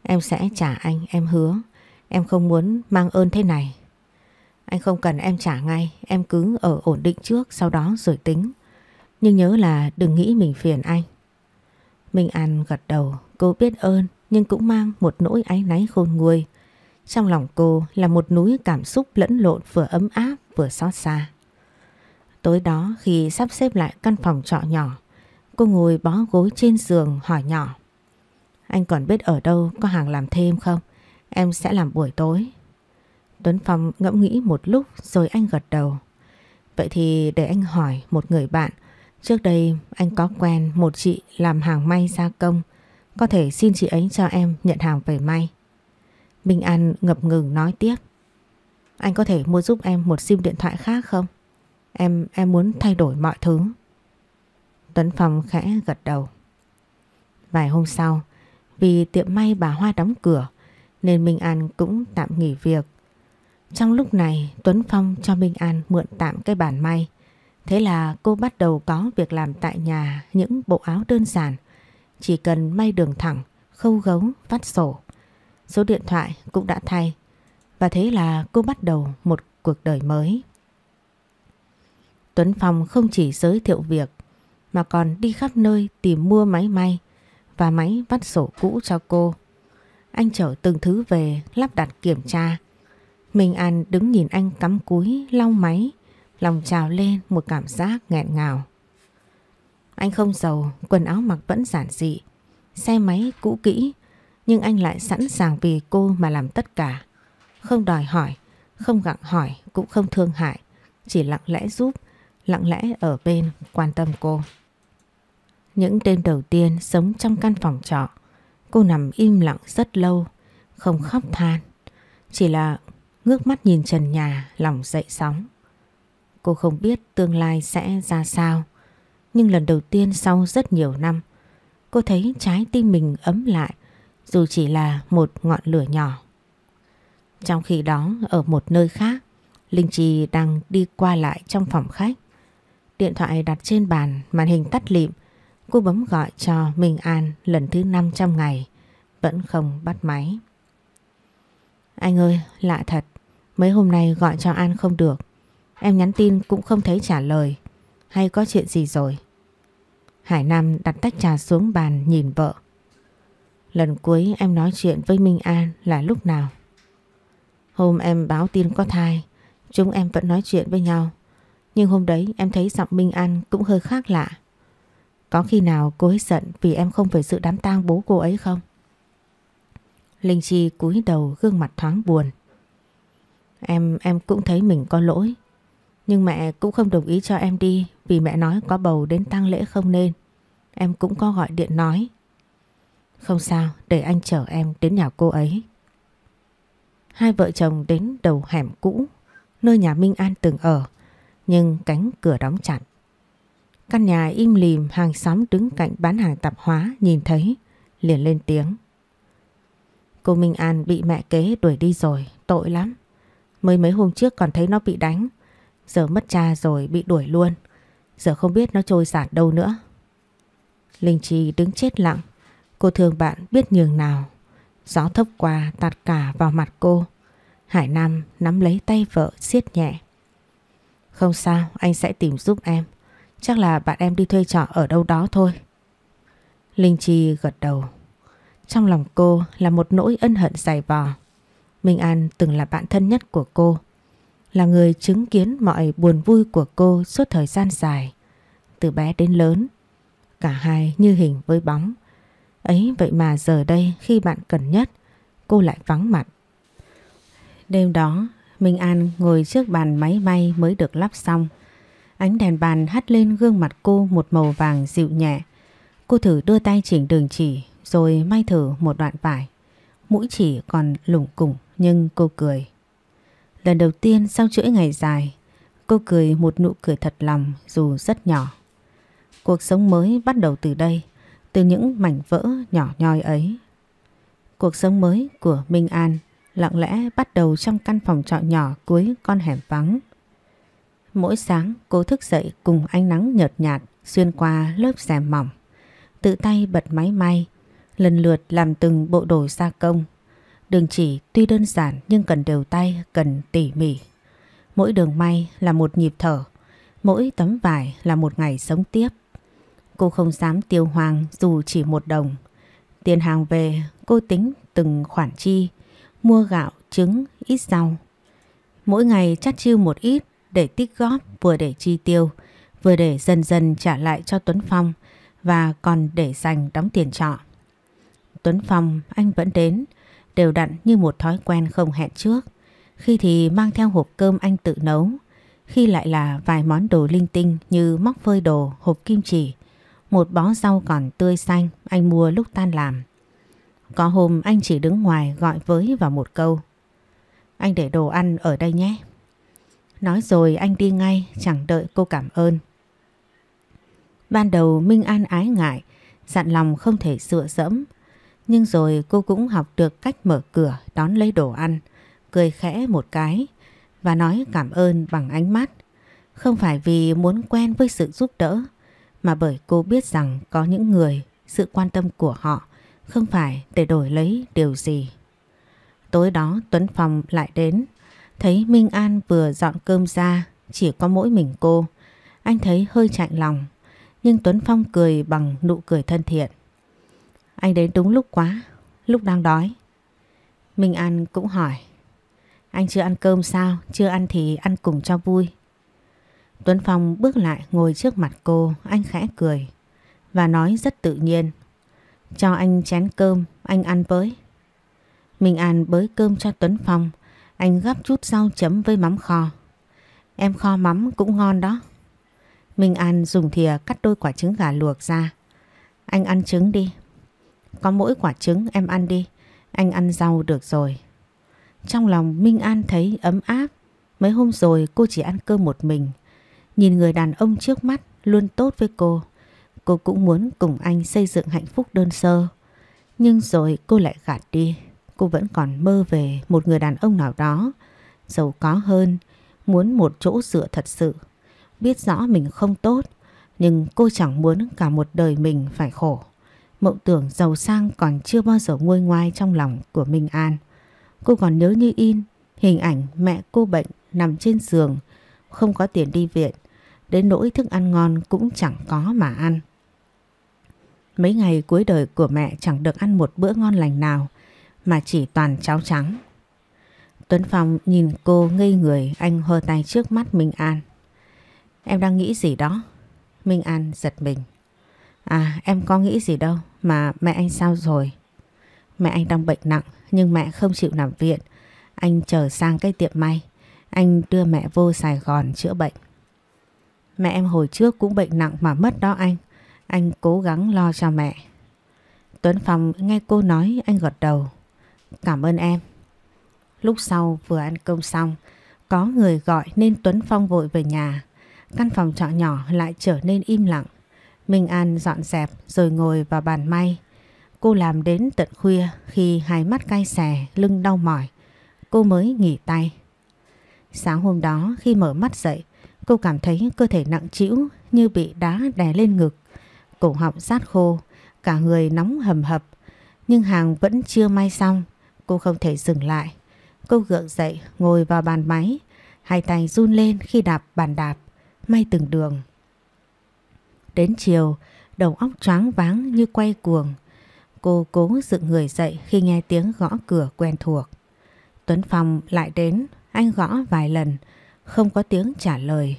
Em sẽ trả anh, em hứa. Em không muốn mang ơn thế này. Anh không cần em trả ngay, em cứ ở ổn định trước sau đó rồi tính. Nhưng nhớ là đừng nghĩ mình phiền anh. Minh An gật đầu, cô biết ơn nhưng cũng mang một nỗi áy náy khôn nguôi. Trong lòng cô là một núi cảm xúc lẫn lộn vừa ấm áp vừa xót xa. Tối đó khi sắp xếp lại căn phòng trọ nhỏ, cô ngồi bó gối trên giường hỏi nhỏ. Anh còn biết ở đâu có hàng làm thêm không? Em sẽ làm buổi tối. Tuấn Phong ngẫm nghĩ một lúc rồi anh gật đầu. Vậy thì để anh hỏi một người bạn. Trước đây anh có quen một chị làm hàng may gia công. Có thể xin chị ấy cho em nhận hàng về may. Minh An ngập ngừng nói tiếp. Anh có thể mua giúp em một sim điện thoại khác không? Em em muốn thay đổi mọi thứ. Tuấn Phong khẽ gật đầu. Vài hôm sau, Vì tiệm may bà Hoa đóng cửa nên Minh An cũng tạm nghỉ việc. Trong lúc này Tuấn Phong cho Minh An mượn tạm cái bàn may. Thế là cô bắt đầu có việc làm tại nhà những bộ áo đơn giản. Chỉ cần may đường thẳng, khâu gấu, vắt sổ. Số điện thoại cũng đã thay. Và thế là cô bắt đầu một cuộc đời mới. Tuấn Phong không chỉ giới thiệu việc mà còn đi khắp nơi tìm mua máy may và máy vắt sổ cũ cho cô. Anh chở từng thứ về lắp đặt kiểm tra. Minh An đứng nhìn anh cắm cúi lau máy, lòng trào lên một cảm giác nghẹn ngào. Anh không giàu, quần áo mặc vẫn giản dị, xe máy cũ kỹ, nhưng anh lại sẵn sàng vì cô mà làm tất cả. Không đòi hỏi, không gặng hỏi, cũng không thương hại, chỉ lặng lẽ giúp, lặng lẽ ở bên quan tâm cô. Những đêm đầu tiên sống trong căn phòng trọ, cô nằm im lặng rất lâu, không khóc than. Chỉ là ngước mắt nhìn trần nhà, lòng dậy sóng. Cô không biết tương lai sẽ ra sao, nhưng lần đầu tiên sau rất nhiều năm, cô thấy trái tim mình ấm lại, dù chỉ là một ngọn lửa nhỏ. Trong khi đó, ở một nơi khác, Linh Trì đang đi qua lại trong phòng khách. Điện thoại đặt trên bàn, màn hình tắt lịm, Cô bấm gọi cho Minh An lần thứ 5 trong ngày, vẫn không bắt máy. Anh ơi, lạ thật, mấy hôm nay gọi cho An không được. Em nhắn tin cũng không thấy trả lời, hay có chuyện gì rồi? Hải Nam đặt tách trà xuống bàn nhìn vợ. Lần cuối em nói chuyện với Minh An là lúc nào? Hôm em báo tin có thai, chúng em vẫn nói chuyện với nhau. Nhưng hôm đấy em thấy giọng Minh An cũng hơi khác lạ. Có khi nào cô ấy giận vì em không phải sự đám tang bố cô ấy không? Linh Chi cúi đầu gương mặt thoáng buồn. Em em cũng thấy mình có lỗi. Nhưng mẹ cũng không đồng ý cho em đi vì mẹ nói có bầu đến tang lễ không nên. Em cũng có gọi điện nói. Không sao, để anh chở em đến nhà cô ấy. Hai vợ chồng đến đầu hẻm cũ, nơi nhà Minh An từng ở, nhưng cánh cửa đóng chặt. Căn nhà im lìm hàng xóm đứng cạnh bán hàng tạp hóa nhìn thấy, liền lên tiếng. Cô Minh An bị mẹ kế đuổi đi rồi, tội lắm. Mới mấy hôm trước còn thấy nó bị đánh, giờ mất cha rồi bị đuổi luôn. Giờ không biết nó trôi sạt đâu nữa. Linh Chi đứng chết lặng, cô thương bạn biết nhường nào. Gió thốc qua tạt cả vào mặt cô. Hải Nam nắm lấy tay vợ siết nhẹ. Không sao, anh sẽ tìm giúp em. Chắc là bạn em đi thuê trọ ở đâu đó thôi. Linh Chi gật đầu. Trong lòng cô là một nỗi ân hận dày vò. Minh An từng là bạn thân nhất của cô. Là người chứng kiến mọi buồn vui của cô suốt thời gian dài. Từ bé đến lớn. Cả hai như hình với bóng. Ấy vậy mà giờ đây khi bạn cần nhất, cô lại vắng mặt. Đêm đó, Minh An ngồi trước bàn máy may mới được lắp xong. Ánh đèn bàn hắt lên gương mặt cô một màu vàng dịu nhẹ. Cô thử đưa tay chỉnh đường chỉ rồi may thử một đoạn vải. Mũi chỉ còn lủng củng nhưng cô cười. Lần đầu tiên sau chuỗi ngày dài, cô cười một nụ cười thật lòng dù rất nhỏ. Cuộc sống mới bắt đầu từ đây, từ những mảnh vỡ nhỏ nhoi ấy. Cuộc sống mới của Minh An lặng lẽ bắt đầu trong căn phòng trọ nhỏ cuối con hẻm vắng. Mỗi sáng cô thức dậy cùng ánh nắng nhợt nhạt xuyên qua lớp rèm mỏng. Tự tay bật máy may, lần lượt làm từng bộ đồ gia công. Đường chỉ tuy đơn giản nhưng cần đều tay, cần tỉ mỉ. Mỗi đường may là một nhịp thở, mỗi tấm vải là một ngày sống tiếp. Cô không dám tiêu hoang dù chỉ một đồng. Tiền hàng về cô tính từng khoản chi, mua gạo, trứng, ít rau. Mỗi ngày chắt chiêu một ít để tích góp vừa để chi tiêu, vừa để dần dần trả lại cho Tuấn Phong và còn để dành đóng tiền trọ. Tuấn Phong anh vẫn đến, đều đặn như một thói quen không hẹn trước. Khi thì mang theo hộp cơm anh tự nấu, khi lại là vài món đồ linh tinh như móc phơi đồ, hộp kim chỉ, một bó rau còn tươi xanh anh mua lúc tan làm. Có hôm anh chỉ đứng ngoài gọi với vào một câu. Anh để đồ ăn ở đây nhé. Nói rồi anh đi ngay chẳng đợi cô cảm ơn. Ban đầu Minh An ái ngại, dặn lòng không thể dựa dẫm. Nhưng rồi cô cũng học được cách mở cửa đón lấy đồ ăn, cười khẽ một cái và nói cảm ơn bằng ánh mắt. Không phải vì muốn quen với sự giúp đỡ, mà bởi cô biết rằng có những người sự quan tâm của họ không phải để đổi lấy điều gì. Tối đó Tuấn Phong lại đến, thấy Minh An vừa dọn cơm ra, chỉ có mỗi mình cô. Anh thấy hơi chạnh lòng, nhưng Tuấn Phong cười bằng nụ cười thân thiện. Anh đến đúng lúc quá, lúc đang đói. Minh An cũng hỏi, anh chưa ăn cơm sao, chưa ăn thì ăn cùng cho vui. Tuấn Phong bước lại ngồi trước mặt cô, anh khẽ cười và nói rất tự nhiên. Cho anh chén cơm, anh ăn với. Minh An bới cơm cho Tuấn Phong, anh gắp chút rau chấm với mắm kho. Em kho mắm cũng ngon đó. Minh An dùng thìa cắt đôi quả trứng gà luộc ra. Anh ăn trứng đi. Có mỗi quả trứng em ăn đi, anh ăn rau được rồi. Trong lòng Minh An thấy ấm áp. Mấy hôm rồi cô chỉ ăn cơm một mình. Nhìn người đàn ông trước mắt luôn tốt với cô. Cô cũng muốn cùng anh xây dựng hạnh phúc đơn sơ. Nhưng rồi cô lại gạt đi. Cô vẫn còn mơ về một người đàn ông nào đó. Giàu có hơn. Muốn một chỗ dựa thật sự. Biết rõ mình không tốt. Nhưng cô chẳng muốn cả một đời mình phải khổ. Mộng tưởng giàu sang còn chưa bao giờ nguôi ngoai trong lòng của Minh An. Cô còn nhớ như in hình ảnh mẹ cô bệnh nằm trên giường, không có tiền đi viện, đến nỗi thức ăn ngon cũng chẳng có mà ăn. Mấy ngày cuối đời của mẹ chẳng được ăn một bữa ngon lành nào mà chỉ toàn cháo trắng. Tuấn Phong nhìn cô ngây người anh hơ tay trước mắt Minh An. Em đang nghĩ gì đó? Minh An giật mình. À em có nghĩ gì đâu mà mẹ anh sao rồi? Mẹ anh đang bệnh nặng nhưng mẹ không chịu nằm viện. Anh chờ sang cái tiệm may. Anh đưa mẹ vô Sài Gòn chữa bệnh. Mẹ em hồi trước cũng bệnh nặng mà mất đó anh. Anh cố gắng lo cho mẹ. Tuấn Phong nghe cô nói anh gật đầu. Cảm ơn em. Lúc sau vừa ăn cơm xong, có người gọi nên Tuấn Phong vội về nhà. Căn phòng trọ nhỏ lại trở nên im lặng. Minh An dọn dẹp rồi ngồi vào bàn may. Cô làm đến tận khuya khi hai mắt cay xè, lưng đau mỏi. Cô mới nghỉ tay. Sáng hôm đó khi mở mắt dậy, cô cảm thấy cơ thể nặng trĩu như bị đá đè lên ngực. Cổ họng sát khô, cả người nóng hầm hập. Nhưng hàng vẫn chưa may xong, cô không thể dừng lại. Cô gượng dậy, ngồi vào bàn máy, hai tay run lên khi đạp bàn đạp, may từng đường. Đến chiều, đầu óc choáng váng như quay cuồng. Cô cố dựng người dậy khi nghe tiếng gõ cửa quen thuộc. Tuấn Phong lại đến, anh gõ vài lần, không có tiếng trả lời.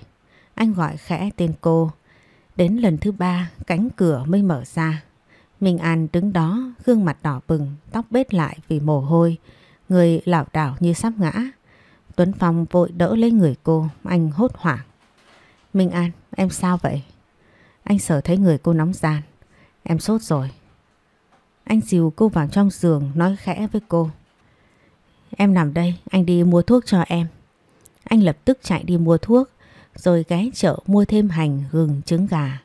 Anh gọi khẽ tên cô. Đến lần thứ ba, cánh cửa mới mở ra. Minh An đứng đó, gương mặt đỏ bừng, tóc bết lại vì mồ hôi, người lảo đảo như sắp ngã. Tuấn Phong vội đỡ lấy người cô, anh hốt hoảng. Minh An, em sao vậy? Anh sợ thấy người cô nóng gian. Em sốt rồi. Anh dìu cô vào trong giường nói khẽ với cô. Em nằm đây, anh đi mua thuốc cho em. Anh lập tức chạy đi mua thuốc, rồi ghé chợ mua thêm hành, gừng, trứng gà.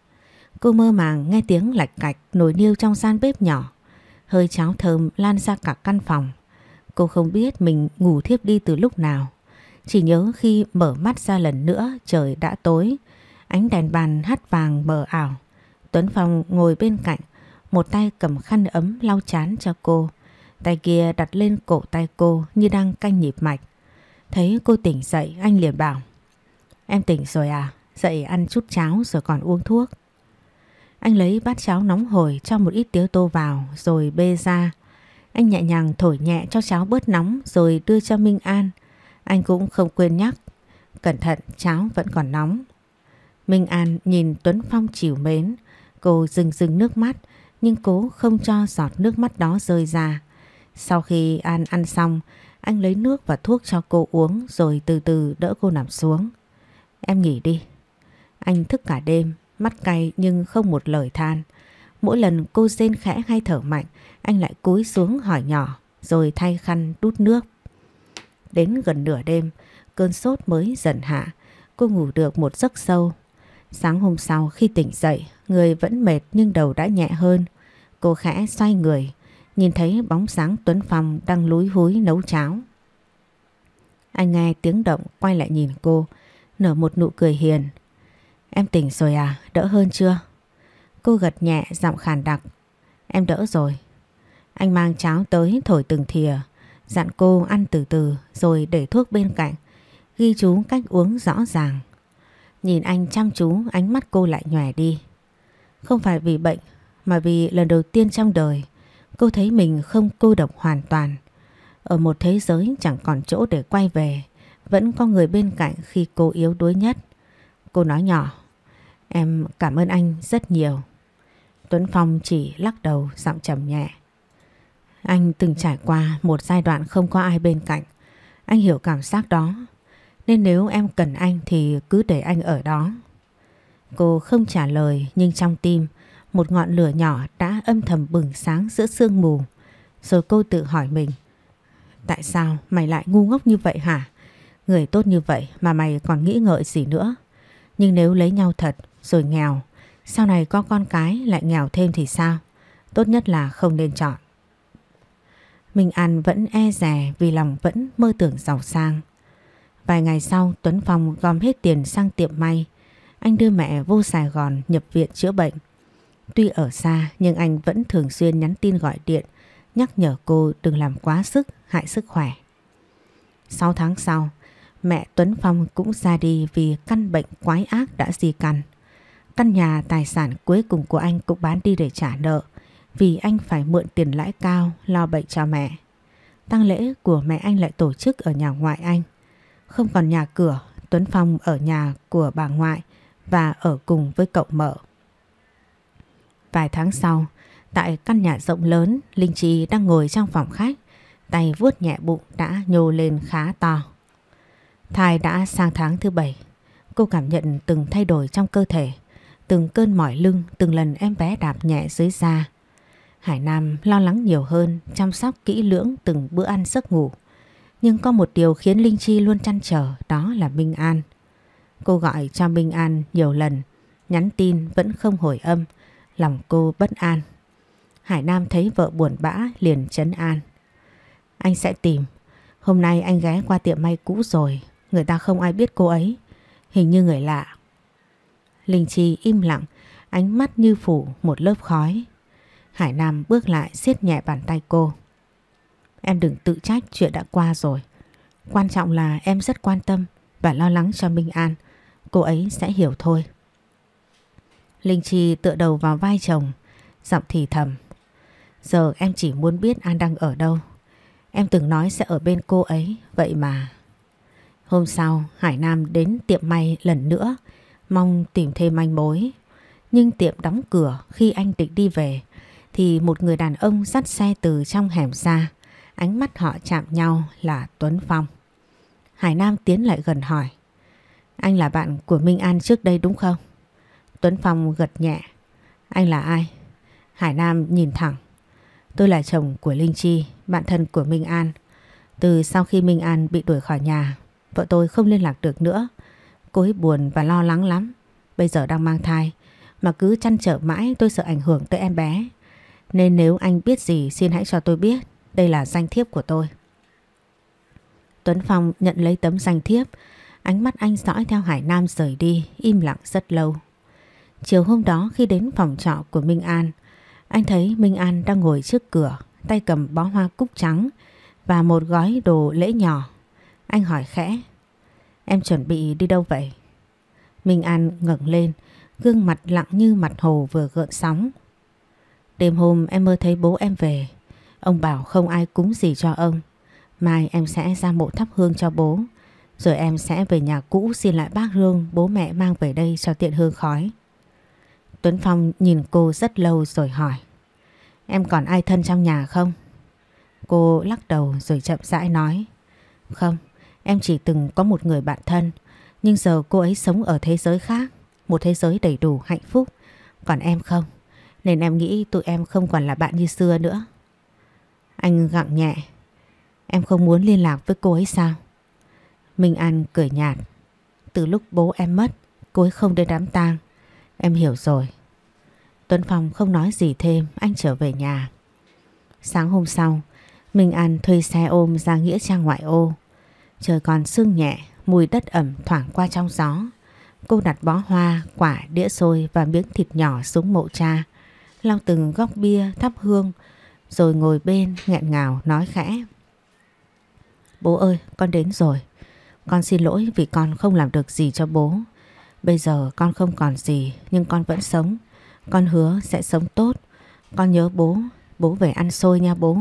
Cô mơ màng nghe tiếng lạch cạch nồi niêu trong gian bếp nhỏ. Hơi cháo thơm lan ra cả căn phòng. Cô không biết mình ngủ thiếp đi từ lúc nào. Chỉ nhớ khi mở mắt ra lần nữa trời đã tối. Ánh đèn bàn hắt vàng mờ ảo. Tuấn Phong ngồi bên cạnh, một tay cầm khăn ấm lau chán cho cô. Tay kia đặt lên cổ tay cô như đang canh nhịp mạch. Thấy cô tỉnh dậy, anh liền bảo. Em tỉnh rồi à? Dậy ăn chút cháo rồi còn uống thuốc. Anh lấy bát cháo nóng hổi cho một ít tiếu tô vào rồi bê ra. Anh nhẹ nhàng thổi nhẹ cho cháo bớt nóng rồi đưa cho Minh An. Anh cũng không quên nhắc. Cẩn thận, cháo vẫn còn nóng. Minh An nhìn Tuấn Phong chiều mến. Cô rừng rừng nước mắt nhưng cố không cho giọt nước mắt đó rơi ra. Sau khi An ăn xong, anh lấy nước và thuốc cho cô uống rồi từ từ đỡ cô nằm xuống. Em nghỉ đi. Anh thức cả đêm, mắt cay nhưng không một lời than. Mỗi lần cô rên khẽ hay thở mạnh, anh lại cúi xuống hỏi nhỏ rồi thay khăn đút nước. Đến gần nửa đêm, cơn sốt mới dần hạ. Cô ngủ được một giấc sâu. Sáng hôm sau khi tỉnh dậy, người vẫn mệt nhưng đầu đã nhẹ hơn. Cô khẽ xoay người, Nhìn thấy bóng sáng Tuấn Phong đang lúi húi nấu cháo. Anh nghe tiếng động quay lại nhìn cô, nở một nụ cười hiền. Em tỉnh rồi à, đỡ hơn chưa? Cô gật nhẹ giọng khàn đặc. Em đỡ rồi. Anh mang cháo tới thổi từng thìa, dặn cô ăn từ từ rồi để thuốc bên cạnh, ghi chú cách uống rõ ràng. Nhìn anh chăm chú ánh mắt cô lại nhòe đi. Không phải vì bệnh mà vì lần đầu tiên trong đời cô thấy mình không cô độc hoàn toàn. Ở một thế giới chẳng còn chỗ để quay về, vẫn có người bên cạnh khi cô yếu đuối nhất. Cô nói nhỏ, em cảm ơn anh rất nhiều. Tuấn Phong chỉ lắc đầu giọng trầm nhẹ. Anh từng trải qua một giai đoạn không có ai bên cạnh. Anh hiểu cảm giác đó. Nên nếu em cần anh thì cứ để anh ở đó. Cô không trả lời nhưng trong tim một ngọn lửa nhỏ đã âm thầm bừng sáng giữa sương mù. Rồi cô tự hỏi mình. Tại sao mày lại ngu ngốc như vậy hả? Người tốt như vậy mà mày còn nghĩ ngợi gì nữa? Nhưng nếu lấy nhau thật rồi nghèo, sau này có con cái lại nghèo thêm thì sao? Tốt nhất là không nên chọn. Minh An vẫn e rè vì lòng vẫn mơ tưởng giàu sang. Vài ngày sau Tuấn Phong gom hết tiền sang tiệm may. Anh đưa mẹ vô Sài Gòn nhập viện chữa bệnh. Tuy ở xa nhưng anh vẫn thường xuyên nhắn tin gọi điện nhắc nhở cô đừng làm quá sức hại sức khỏe. 6 tháng sau, mẹ Tuấn Phong cũng ra đi vì căn bệnh quái ác đã di căn. Căn nhà tài sản cuối cùng của anh cũng bán đi để trả nợ vì anh phải mượn tiền lãi cao lo bệnh cho mẹ. Tăng lễ của mẹ anh lại tổ chức ở nhà ngoại anh. Không còn nhà cửa, Tuấn Phong ở nhà của bà ngoại và ở cùng với cậu mợ. Vài tháng sau, tại căn nhà rộng lớn, Linh Chi đang ngồi trong phòng khách, tay vuốt nhẹ bụng đã nhô lên khá to. Thai đã sang tháng thứ bảy, cô cảm nhận từng thay đổi trong cơ thể, từng cơn mỏi lưng, từng lần em bé đạp nhẹ dưới da. Hải Nam lo lắng nhiều hơn, chăm sóc kỹ lưỡng từng bữa ăn giấc ngủ. Nhưng có một điều khiến Linh Chi luôn chăn trở đó là Minh An. Cô gọi cho Minh An nhiều lần, nhắn tin vẫn không hồi âm, lòng cô bất an. Hải Nam thấy vợ buồn bã liền chấn an. Anh sẽ tìm, hôm nay anh ghé qua tiệm may cũ rồi, người ta không ai biết cô ấy, hình như người lạ. Linh Chi im lặng, ánh mắt như phủ một lớp khói. Hải Nam bước lại siết nhẹ bàn tay cô. Em đừng tự trách chuyện đã qua rồi. Quan trọng là em rất quan tâm và lo lắng cho Minh An. Cô ấy sẽ hiểu thôi. Linh Chi tựa đầu vào vai chồng, giọng thì thầm. Giờ em chỉ muốn biết An đang ở đâu. Em từng nói sẽ ở bên cô ấy, vậy mà... Hôm sau, Hải Nam đến tiệm may lần nữa, mong tìm thêm manh mối. Nhưng tiệm đóng cửa khi anh định đi về, thì một người đàn ông dắt xe từ trong hẻm ra. Ánh mắt họ chạm nhau là Tuấn Phong. Hải Nam tiến lại gần hỏi. Anh là bạn của Minh An trước đây đúng không? Tuấn Phong gật nhẹ. Anh là ai? Hải Nam nhìn thẳng. Tôi là chồng của Linh Chi, bạn thân của Minh An. Từ sau khi Minh An bị đuổi khỏi nhà, vợ tôi không liên lạc được nữa. Cô ấy buồn và lo lắng lắm. Bây giờ đang mang thai, mà cứ chăn trở mãi tôi sợ ảnh hưởng tới em bé. Nên nếu anh biết gì xin hãy cho tôi biết. Đây là danh thiếp của tôi. Tuấn Phong nhận lấy tấm danh thiếp. Ánh mắt anh dõi theo Hải Nam rời đi, im lặng rất lâu. Chiều hôm đó khi đến phòng trọ của Minh An, anh thấy Minh An đang ngồi trước cửa, tay cầm bó hoa cúc trắng và một gói đồ lễ nhỏ. Anh hỏi khẽ, em chuẩn bị đi đâu vậy? Minh An ngẩng lên, gương mặt lặng như mặt hồ vừa gợn sóng. Đêm hôm em mơ thấy bố em về, ông bảo không ai cúng gì cho ông. Mai em sẽ ra mộ thắp hương cho bố, rồi em sẽ về nhà cũ xin lại bác hương bố mẹ mang về đây cho tiện hương khói. Tuấn Phong nhìn cô rất lâu rồi hỏi Em còn ai thân trong nhà không? Cô lắc đầu rồi chậm rãi nói Không, em chỉ từng có một người bạn thân Nhưng giờ cô ấy sống ở thế giới khác Một thế giới đầy đủ hạnh phúc Còn em không Nên em nghĩ tụi em không còn là bạn như xưa nữa anh gặng nhẹ Em không muốn liên lạc với cô ấy sao? Minh An cười nhạt Từ lúc bố em mất Cô ấy không đến đám tang Em hiểu rồi. Tuấn Phong không nói gì thêm, anh trở về nhà. Sáng hôm sau, Minh An thuê xe ôm ra Nghĩa Trang ngoại ô. Trời còn sương nhẹ, mùi đất ẩm thoảng qua trong gió. Cô đặt bó hoa, quả, đĩa xôi và miếng thịt nhỏ xuống mộ cha. Lau từng góc bia, thắp hương, rồi ngồi bên nghẹn ngào nói khẽ. Bố ơi, con đến rồi. Con xin lỗi vì con không làm được gì cho bố. Bây giờ con không còn gì nhưng con vẫn sống. Con hứa sẽ sống tốt. Con nhớ bố, bố về ăn xôi nha bố.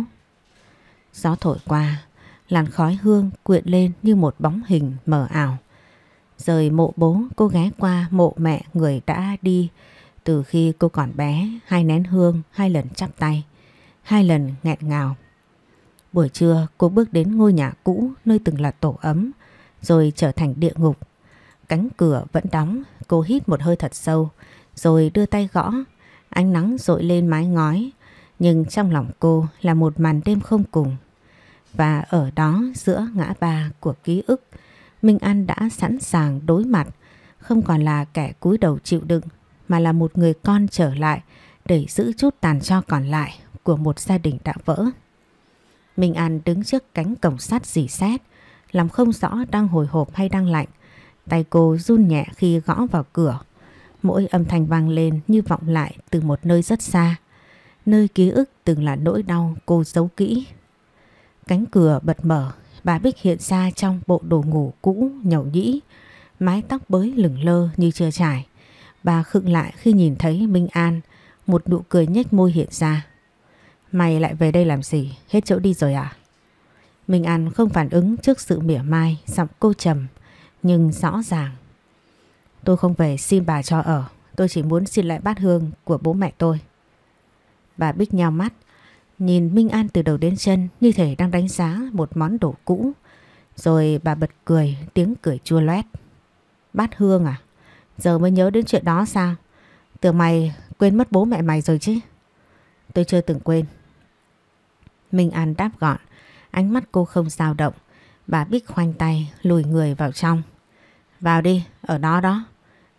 Gió thổi qua, làn khói hương quyện lên như một bóng hình mờ ảo. Rời mộ bố cô ghé qua mộ mẹ người đã đi từ khi cô còn bé hai nén hương hai lần chắp tay hai lần nghẹn ngào. Buổi trưa cô bước đến ngôi nhà cũ nơi từng là tổ ấm rồi trở thành địa ngục. Cánh cửa vẫn đóng, cô hít một hơi thật sâu rồi đưa tay gõ. Ánh nắng rội lên mái ngói nhưng trong lòng cô là một màn đêm không cùng. Và ở đó giữa ngã ba của ký ức Minh An đã sẵn sàng đối mặt không còn là kẻ cúi đầu chịu đựng mà là một người con trở lại để giữ chút tàn cho còn lại của một gia đình đã vỡ. Minh An đứng trước cánh cổng sắt dì xét, làm không rõ đang hồi hộp hay đang lạnh. Tay cô run nhẹ khi gõ vào cửa. Mỗi âm thanh vang lên như vọng lại từ một nơi rất xa. Nơi ký ức từng là nỗi đau cô giấu kỹ. Cánh cửa bật mở, bà Bích hiện ra trong bộ đồ ngủ cũ nhậu nhĩ, mái tóc bới lửng lơ như chưa trải. Bà khựng lại khi nhìn thấy Minh An, một nụ cười nhếch môi hiện ra. Mày lại về đây làm gì? Hết chỗ đi rồi à? Minh An không phản ứng trước sự mỉa mai, giọng cô trầm, nhưng rõ ràng. Tôi không về xin bà cho ở, tôi chỉ muốn xin lại bát hương của bố mẹ tôi. Bà Bích nhao mắt, nhìn Minh An từ đầu đến chân như thể đang đánh giá một món đồ cũ. Rồi bà bật cười, tiếng cười chua loét. Bát hương à? Giờ mới nhớ đến chuyện đó sao? Tưởng mày quên mất bố mẹ mày rồi chứ? Tôi chưa từng quên. Minh An đáp gọn, ánh mắt cô không dao động. Bà Bích khoanh tay, lùi người vào trong. Vào đi, ở đó đó.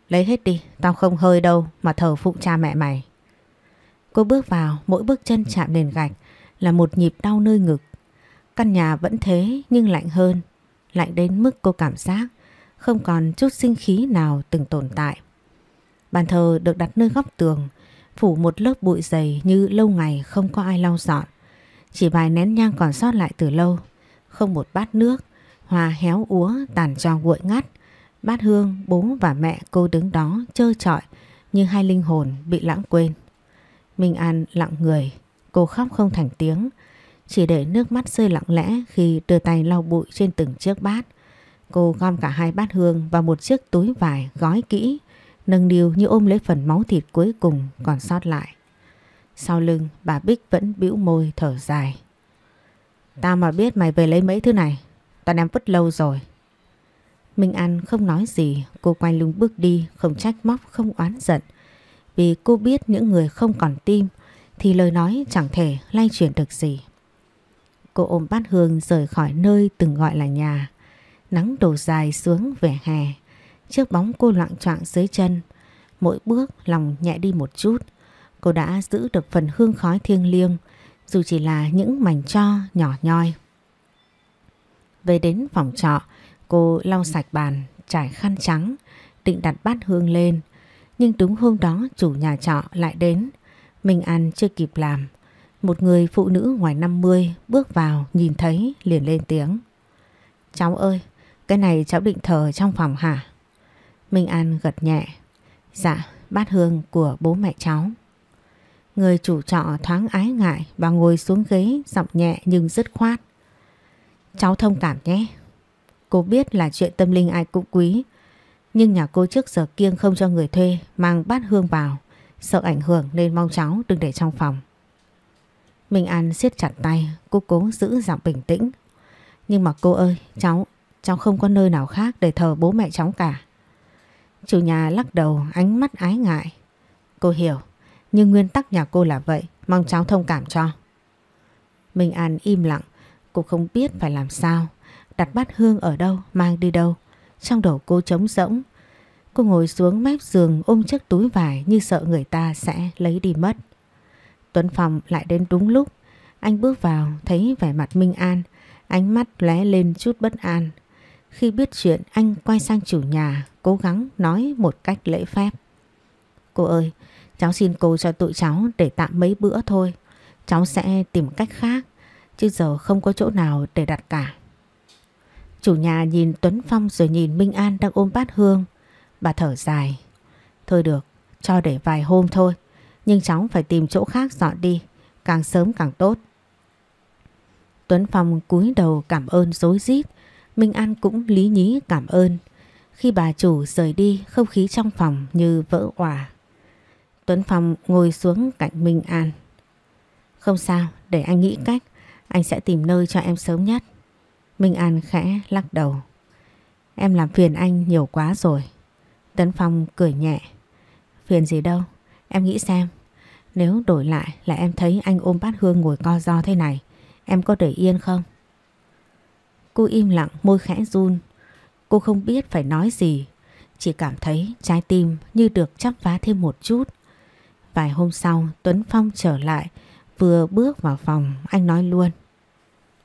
Lấy hết đi, tao không hơi đâu mà thờ phụng cha mẹ mày. Cô bước vào, mỗi bước chân chạm nền gạch là một nhịp đau nơi ngực. Căn nhà vẫn thế nhưng lạnh hơn. Lạnh đến mức cô cảm giác không còn chút sinh khí nào từng tồn tại. Bàn thờ được đặt nơi góc tường, phủ một lớp bụi dày như lâu ngày không có ai lau dọn. Chỉ vài nén nhang còn sót lại từ lâu, không một bát nước, hòa héo úa tàn cho nguội ngắt. Bát hương, bố và mẹ cô đứng đó trơ trọi như hai linh hồn bị lãng quên. Minh An lặng người, cô khóc không thành tiếng, chỉ để nước mắt rơi lặng lẽ khi đưa tay lau bụi trên từng chiếc bát. Cô gom cả hai bát hương vào một chiếc túi vải gói kỹ, nâng niu như ôm lấy phần máu thịt cuối cùng còn sót lại. Sau lưng bà Bích vẫn bĩu môi thở dài. Tao mà biết mày về lấy mấy thứ này, tao đem vứt lâu rồi. Minh An không nói gì, cô quay lưng bước đi, không trách móc, không oán giận. Vì cô biết những người không còn tim thì lời nói chẳng thể lay chuyển được gì. Cô ôm bát hương rời khỏi nơi từng gọi là nhà. Nắng đổ dài xuống vẻ hè. Chiếc bóng cô loạn trọng dưới chân. Mỗi bước lòng nhẹ đi một chút. Cô đã giữ được phần hương khói thiêng liêng dù chỉ là những mảnh cho nhỏ nhoi. Về đến phòng trọ, cô lau sạch bàn, trải khăn trắng, định đặt bát hương lên. Nhưng đúng hôm đó chủ nhà trọ lại đến. Mình ăn chưa kịp làm. Một người phụ nữ ngoài 50 bước vào nhìn thấy liền lên tiếng. Cháu ơi, cái này cháu định thờ trong phòng hả? Minh An gật nhẹ. Dạ, bát hương của bố mẹ cháu. Người chủ trọ thoáng ái ngại và ngồi xuống ghế giọng nhẹ nhưng dứt khoát. Cháu thông cảm nhé. Cô biết là chuyện tâm linh ai cũng quý. Nhưng nhà cô trước giờ kiêng không cho người thuê mang bát hương vào. Sợ ảnh hưởng nên mong cháu đừng để trong phòng. Minh An siết chặt tay, cô cố giữ giọng bình tĩnh. Nhưng mà cô ơi, cháu, cháu không có nơi nào khác để thờ bố mẹ cháu cả. Chủ nhà lắc đầu ánh mắt ái ngại. Cô hiểu, nhưng nguyên tắc nhà cô là vậy, mong cháu thông cảm cho. Minh An im lặng, cô không biết phải làm sao, đặt bát hương ở đâu, mang đi đâu. Trong đầu cô trống rỗng. Cô ngồi xuống mép giường ôm chiếc túi vải như sợ người ta sẽ lấy đi mất. Tuấn Phong lại đến đúng lúc. Anh bước vào thấy vẻ mặt Minh An, ánh mắt lóe lên chút bất an. Khi biết chuyện anh quay sang chủ nhà, cố gắng nói một cách lễ phép. Cô ơi, cháu xin cô cho tụi cháu để tạm mấy bữa thôi. Cháu sẽ tìm cách khác, chứ giờ không có chỗ nào để đặt cả. Chủ nhà nhìn Tuấn Phong rồi nhìn Minh An đang ôm bát hương. Bà thở dài. Thôi được, cho để vài hôm thôi. Nhưng cháu phải tìm chỗ khác dọn đi, càng sớm càng tốt. Tuấn Phong cúi đầu cảm ơn dối rít Minh An cũng lý nhí cảm ơn. Khi bà chủ rời đi, không khí trong phòng như vỡ òa. Tuấn Phong ngồi xuống cạnh Minh An. Không sao, để anh nghĩ cách, anh sẽ tìm nơi cho em sớm nhất. Minh An khẽ lắc đầu. Em làm phiền anh nhiều quá rồi. Tuấn Phong cười nhẹ. Phiền gì đâu, em nghĩ xem. Nếu đổi lại là em thấy anh ôm bát hương ngồi co do thế này, em có để yên không? Cô im lặng môi khẽ run. Cô không biết phải nói gì. Chỉ cảm thấy trái tim như được chắp vá thêm một chút. Vài hôm sau Tuấn Phong trở lại. Vừa bước vào phòng anh nói luôn.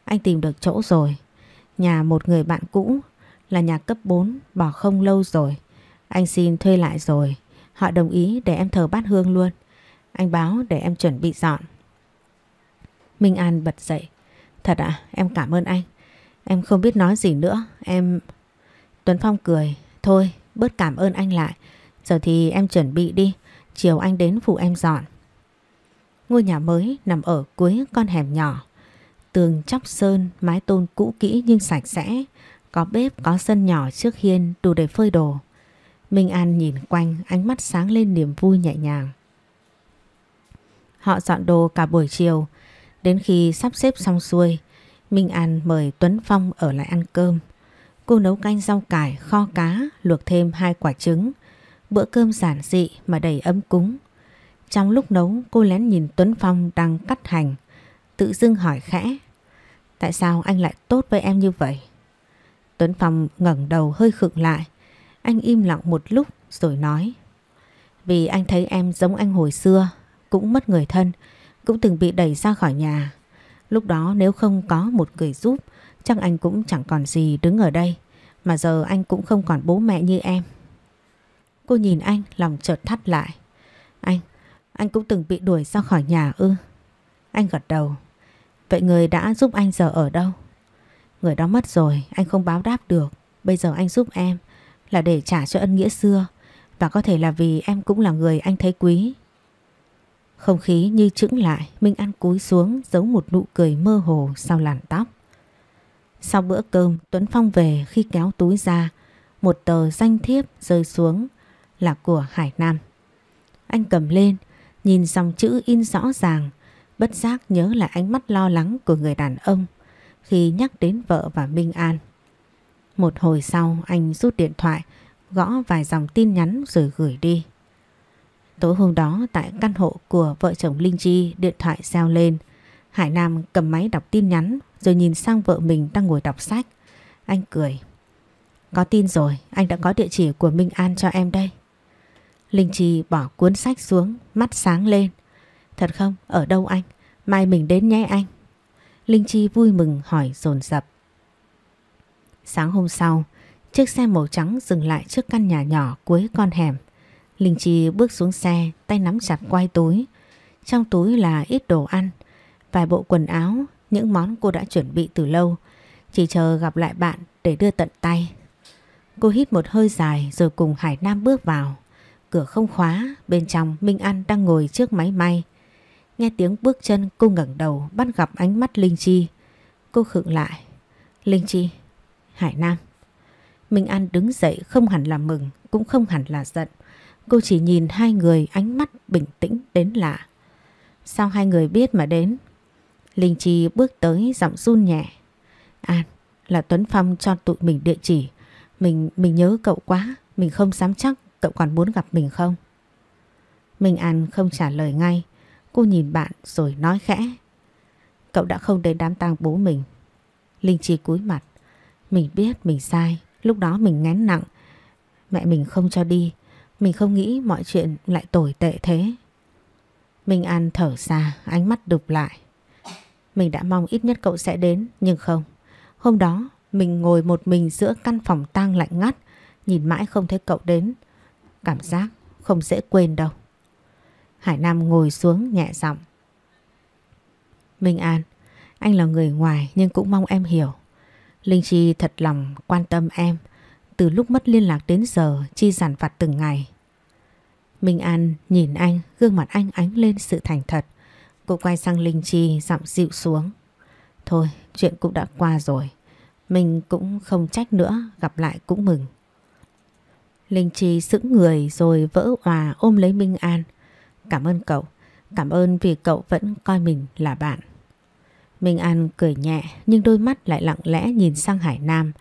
Anh tìm được chỗ rồi. Nhà một người bạn cũ là nhà cấp 4 bỏ không lâu rồi. Anh xin thuê lại rồi. Họ đồng ý để em thờ bát hương luôn. Anh báo để em chuẩn bị dọn. Minh An bật dậy. Thật ạ, à, em cảm ơn anh. Em không biết nói gì nữa, em... Tuấn Phong cười, thôi bớt cảm ơn anh lại, giờ thì em chuẩn bị đi, chiều anh đến phụ em dọn. Ngôi nhà mới nằm ở cuối con hẻm nhỏ, tường chóc sơn, mái tôn cũ kỹ nhưng sạch sẽ, có bếp, có sân nhỏ trước hiên đủ để phơi đồ. Minh An nhìn quanh, ánh mắt sáng lên niềm vui nhẹ nhàng. Họ dọn đồ cả buổi chiều, đến khi sắp xếp xong xuôi, Minh An mời Tuấn Phong ở lại ăn cơm. Cô nấu canh rau cải, kho cá, luộc thêm hai quả trứng. Bữa cơm giản dị mà đầy ấm cúng. Trong lúc nấu cô lén nhìn Tuấn Phong đang cắt hành. Tự dưng hỏi khẽ. Tại sao anh lại tốt với em như vậy? Tuấn Phong ngẩng đầu hơi khựng lại. Anh im lặng một lúc rồi nói. Vì anh thấy em giống anh hồi xưa, cũng mất người thân, cũng từng bị đẩy ra khỏi nhà. Lúc đó nếu không có một người giúp Chắc anh cũng chẳng còn gì đứng ở đây Mà giờ anh cũng không còn bố mẹ như em Cô nhìn anh lòng chợt thắt lại. Anh, anh cũng từng bị đuổi ra khỏi nhà ư? Anh gật đầu. Vậy người đã giúp anh giờ ở đâu? Người đó mất rồi, anh không báo đáp được. Bây giờ anh giúp em Là để trả cho ân nghĩa xưa. Và có thể là vì em cũng là người anh thấy quý. Không khí như chững lại, Minh An cúi xuống giấu một nụ cười mơ hồ sau làn tóc. Sau bữa cơm, Tuấn Phong về khi kéo túi ra, một tờ danh thiếp rơi xuống là của Hải Nam. Anh cầm lên, nhìn dòng chữ in rõ ràng, bất giác nhớ lại ánh mắt lo lắng của người đàn ông khi nhắc đến vợ và Minh An. Một hồi sau anh rút điện thoại, gõ vài dòng tin nhắn rồi gửi đi. Tối hôm đó tại căn hộ của vợ chồng Linh Chi điện thoại reo lên. Hải Nam cầm máy đọc tin nhắn rồi nhìn sang vợ mình đang ngồi đọc sách. Anh cười. Có tin rồi, anh đã có địa chỉ của Minh An cho em đây. Linh Chi bỏ cuốn sách xuống, mắt sáng lên. Thật không? Ở đâu anh? Mai mình đến nhé anh. Linh Chi vui mừng hỏi dồn dập. Sáng hôm sau, chiếc xe màu trắng dừng lại trước căn nhà nhỏ cuối con hẻm. Linh Chi bước xuống xe, tay nắm chặt quai túi. Trong túi là ít đồ ăn, vài bộ quần áo, những món cô đã chuẩn bị từ lâu. Chỉ chờ gặp lại bạn để đưa tận tay. Cô hít một hơi dài rồi cùng Hải Nam bước vào. Cửa không khóa, bên trong Minh An đang ngồi trước máy may. Nghe tiếng bước chân cô ngẩng đầu bắt gặp ánh mắt Linh Chi. Cô khựng lại. Linh Chi, Hải Nam. Minh An đứng dậy không hẳn là mừng, cũng không hẳn là giận. Cô chỉ nhìn hai người ánh mắt bình tĩnh đến lạ. Sao hai người biết mà đến? Linh Chi bước tới giọng run nhẹ. An, là Tuấn Phong cho tụi mình địa chỉ. Mình mình nhớ cậu quá, mình không dám chắc cậu còn muốn gặp mình không? Minh An không trả lời ngay. Cô nhìn bạn rồi nói khẽ. Cậu đã không đến đám tang bố mình. Linh Chi cúi mặt. Mình biết mình sai. Lúc đó mình ngán nặng. Mẹ mình không cho đi. Mình không nghĩ mọi chuyện lại tồi tệ thế. Minh An thở xa, ánh mắt đục lại. Mình đã mong ít nhất cậu sẽ đến nhưng không. Hôm đó mình ngồi một mình giữa căn phòng tang lạnh ngắt nhìn mãi không thấy cậu đến. Cảm giác không dễ quên đâu. Hải Nam ngồi xuống nhẹ giọng. Minh An, anh là người ngoài nhưng cũng mong em hiểu. Linh Chi thật lòng quan tâm em. Từ lúc mất liên lạc đến giờ Chi giản vặt từng ngày. Minh An nhìn anh, gương mặt anh ánh lên sự thành thật. Cô quay sang Linh Chi giọng dịu xuống. Thôi, chuyện cũng đã qua rồi. Mình cũng không trách nữa, gặp lại cũng mừng. Linh Chi sững người rồi vỡ hòa ôm lấy Minh An. Cảm ơn cậu, cảm ơn vì cậu vẫn coi mình là bạn. Minh An cười nhẹ nhưng đôi mắt lại lặng lẽ nhìn sang Hải Nam.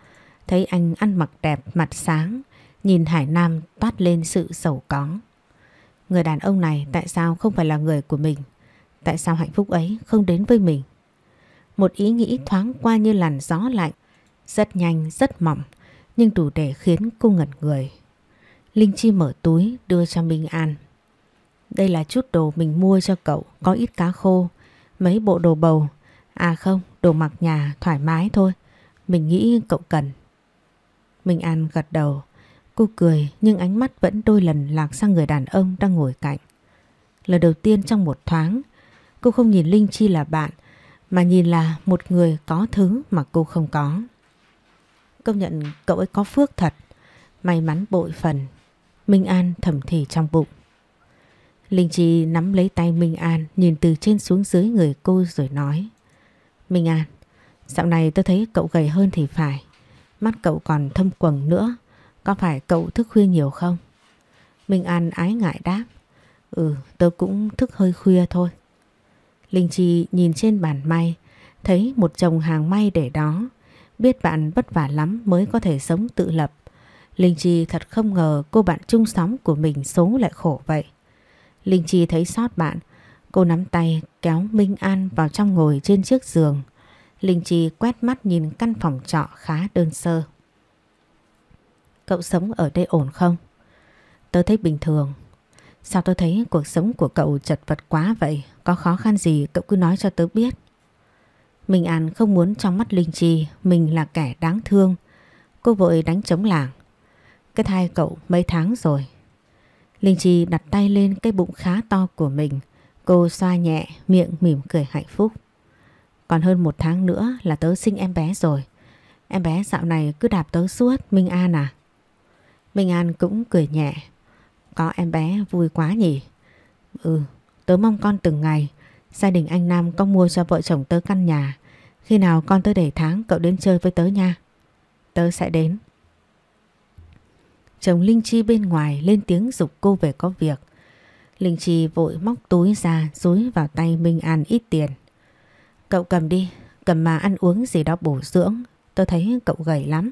Thấy anh ăn mặc đẹp, mặt sáng, nhìn Hải Nam toát lên sự sầu có. Người đàn ông này tại sao không phải là người của mình? Tại sao hạnh phúc ấy không đến với mình? Một ý nghĩ thoáng qua như làn gió lạnh, rất nhanh, rất mỏng, nhưng đủ để khiến cô ngẩn người. Linh Chi mở túi đưa cho Minh An. Đây là chút đồ mình mua cho cậu, có ít cá khô, mấy bộ đồ bầu. À không, đồ mặc nhà thoải mái thôi, mình nghĩ cậu cần. Minh An gật đầu, cô cười nhưng ánh mắt vẫn đôi lần lạc sang người đàn ông đang ngồi cạnh. Lần đầu tiên trong một thoáng, cô không nhìn Linh Chi là bạn, mà nhìn là một người có thứ mà cô không có. Công nhận cậu ấy có phước thật, may mắn bội phần Minh An thầm thề trong bụng. Linh Chi nắm lấy tay Minh An nhìn từ trên xuống dưới người cô rồi nói. Minh An, dạo này tôi thấy cậu gầy hơn thì phải. Mắt cậu còn thâm quầng nữa. Có phải cậu thức khuya nhiều không? Minh An ái ngại đáp. Ừ, tôi cũng thức hơi khuya thôi. Linh Chi nhìn trên bàn may, thấy một chồng hàng may để đó. Biết bạn vất vả lắm mới có thể sống tự lập. Linh Chi thật không ngờ cô bạn chung sóng của mình số lại khổ vậy. Linh Chi thấy xót bạn, cô nắm tay kéo Minh An vào trong ngồi trên chiếc giường. Linh Chi quét mắt nhìn căn phòng trọ khá đơn sơ. Cậu sống ở đây ổn không? Tớ thấy bình thường. Sao tớ thấy cuộc sống của cậu chật vật quá vậy? Có khó khăn gì cậu cứ nói cho tớ biết. Minh An không muốn trong mắt Linh Chi mình là kẻ đáng thương. Cô vội đánh chống làng. Cái thai cậu mấy tháng rồi. Linh Chi đặt tay lên cái bụng khá to của mình. Cô xoa nhẹ, miệng mỉm cười hạnh phúc. Còn hơn một tháng nữa là tớ sinh em bé rồi. Em bé dạo này cứ đạp tớ suốt, Minh An à? Minh An cũng cười nhẹ. Có em bé vui quá nhỉ? Ừ, tớ mong con từng ngày. Gia đình anh Nam có mua cho vợ chồng tớ căn nhà. Khi nào con tớ để tháng cậu đến chơi với tớ nha. Tớ sẽ đến. Chồng Linh Chi bên ngoài lên tiếng dục cô về có việc. Linh Chi vội móc túi ra dúi vào tay Minh An ít tiền. Cậu cầm đi, cầm mà ăn uống gì đó bổ dưỡng. Tôi thấy cậu gầy lắm.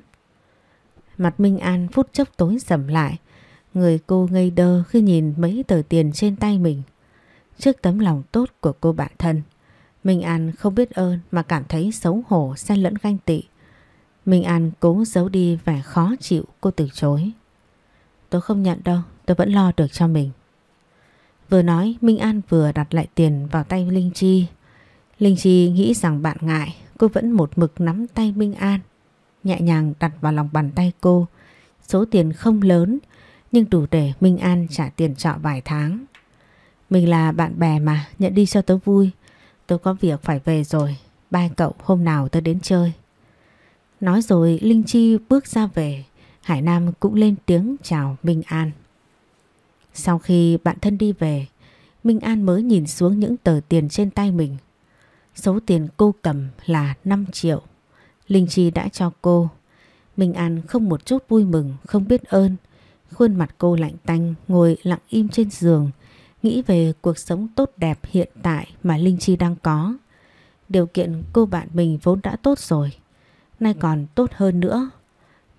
Mặt Minh An phút chốc tối sầm lại. Người cô ngây đơ khi nhìn mấy tờ tiền trên tay mình. Trước tấm lòng tốt của cô bạn thân. Minh An không biết ơn mà cảm thấy xấu hổ xen lẫn ganh tị. Minh An cố giấu đi vẻ khó chịu cô từ chối. Tôi không nhận đâu, tôi vẫn lo được cho mình. Vừa nói Minh An vừa đặt lại tiền vào tay Linh Chi. Linh Chi nghĩ rằng bạn ngại, cô vẫn một mực nắm tay Minh An. Nhẹ nhàng đặt vào lòng bàn tay cô. Số tiền không lớn nhưng đủ để Minh An trả tiền trọ vài tháng. Mình là bạn bè mà, nhận đi cho tớ vui. tớ có việc phải về rồi, ba cậu hôm nào tớ đến chơi. Nói rồi Linh Chi bước ra về. Hải Nam cũng lên tiếng chào Minh An. Sau khi bạn thân đi về, Minh An mới nhìn xuống những tờ tiền trên tay mình. Số tiền cô cầm là 5 triệu. Linh Chi đã cho cô. Minh An không một chút vui mừng, không biết ơn. Khuôn mặt cô lạnh tanh, ngồi lặng im trên giường, nghĩ về cuộc sống tốt đẹp hiện tại mà Linh Chi đang có. Điều kiện cô bạn mình vốn đã tốt rồi, nay còn tốt hơn nữa.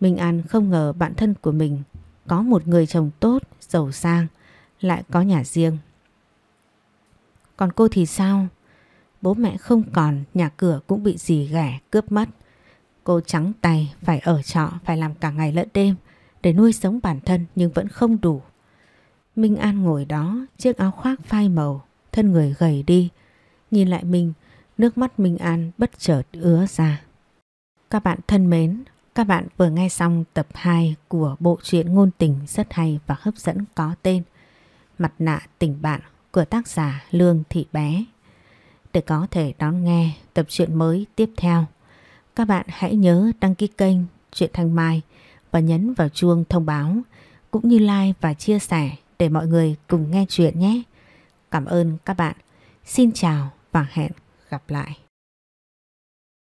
Minh An không ngờ bạn thân của mình có một người chồng tốt, giàu sang, lại có nhà riêng. Còn cô thì sao? Bố mẹ không còn, nhà cửa cũng bị dì ghẻ cướp mất. Cô trắng tay, phải ở trọ, phải làm cả ngày lẫn đêm để nuôi sống bản thân nhưng vẫn không đủ. Minh An ngồi đó, chiếc áo khoác phai màu, thân người gầy đi. Nhìn lại mình, Nước mắt Minh An bất chợt ứa ra. Các bạn thân mến, các bạn vừa nghe xong tập 2 của bộ truyện ngôn tình rất hay và hấp dẫn có tên Mặt nạ tình bạn của tác giả Lương Thị Bé. Để có thể đón nghe tập truyện mới tiếp theo, các bạn hãy nhớ đăng ký kênh Truyện Thanh Mai và nhấn vào chuông thông báo cũng như like và chia sẻ để mọi người cùng nghe chuyện nhé. Cảm ơn các bạn. Xin chào và hẹn gặp lại.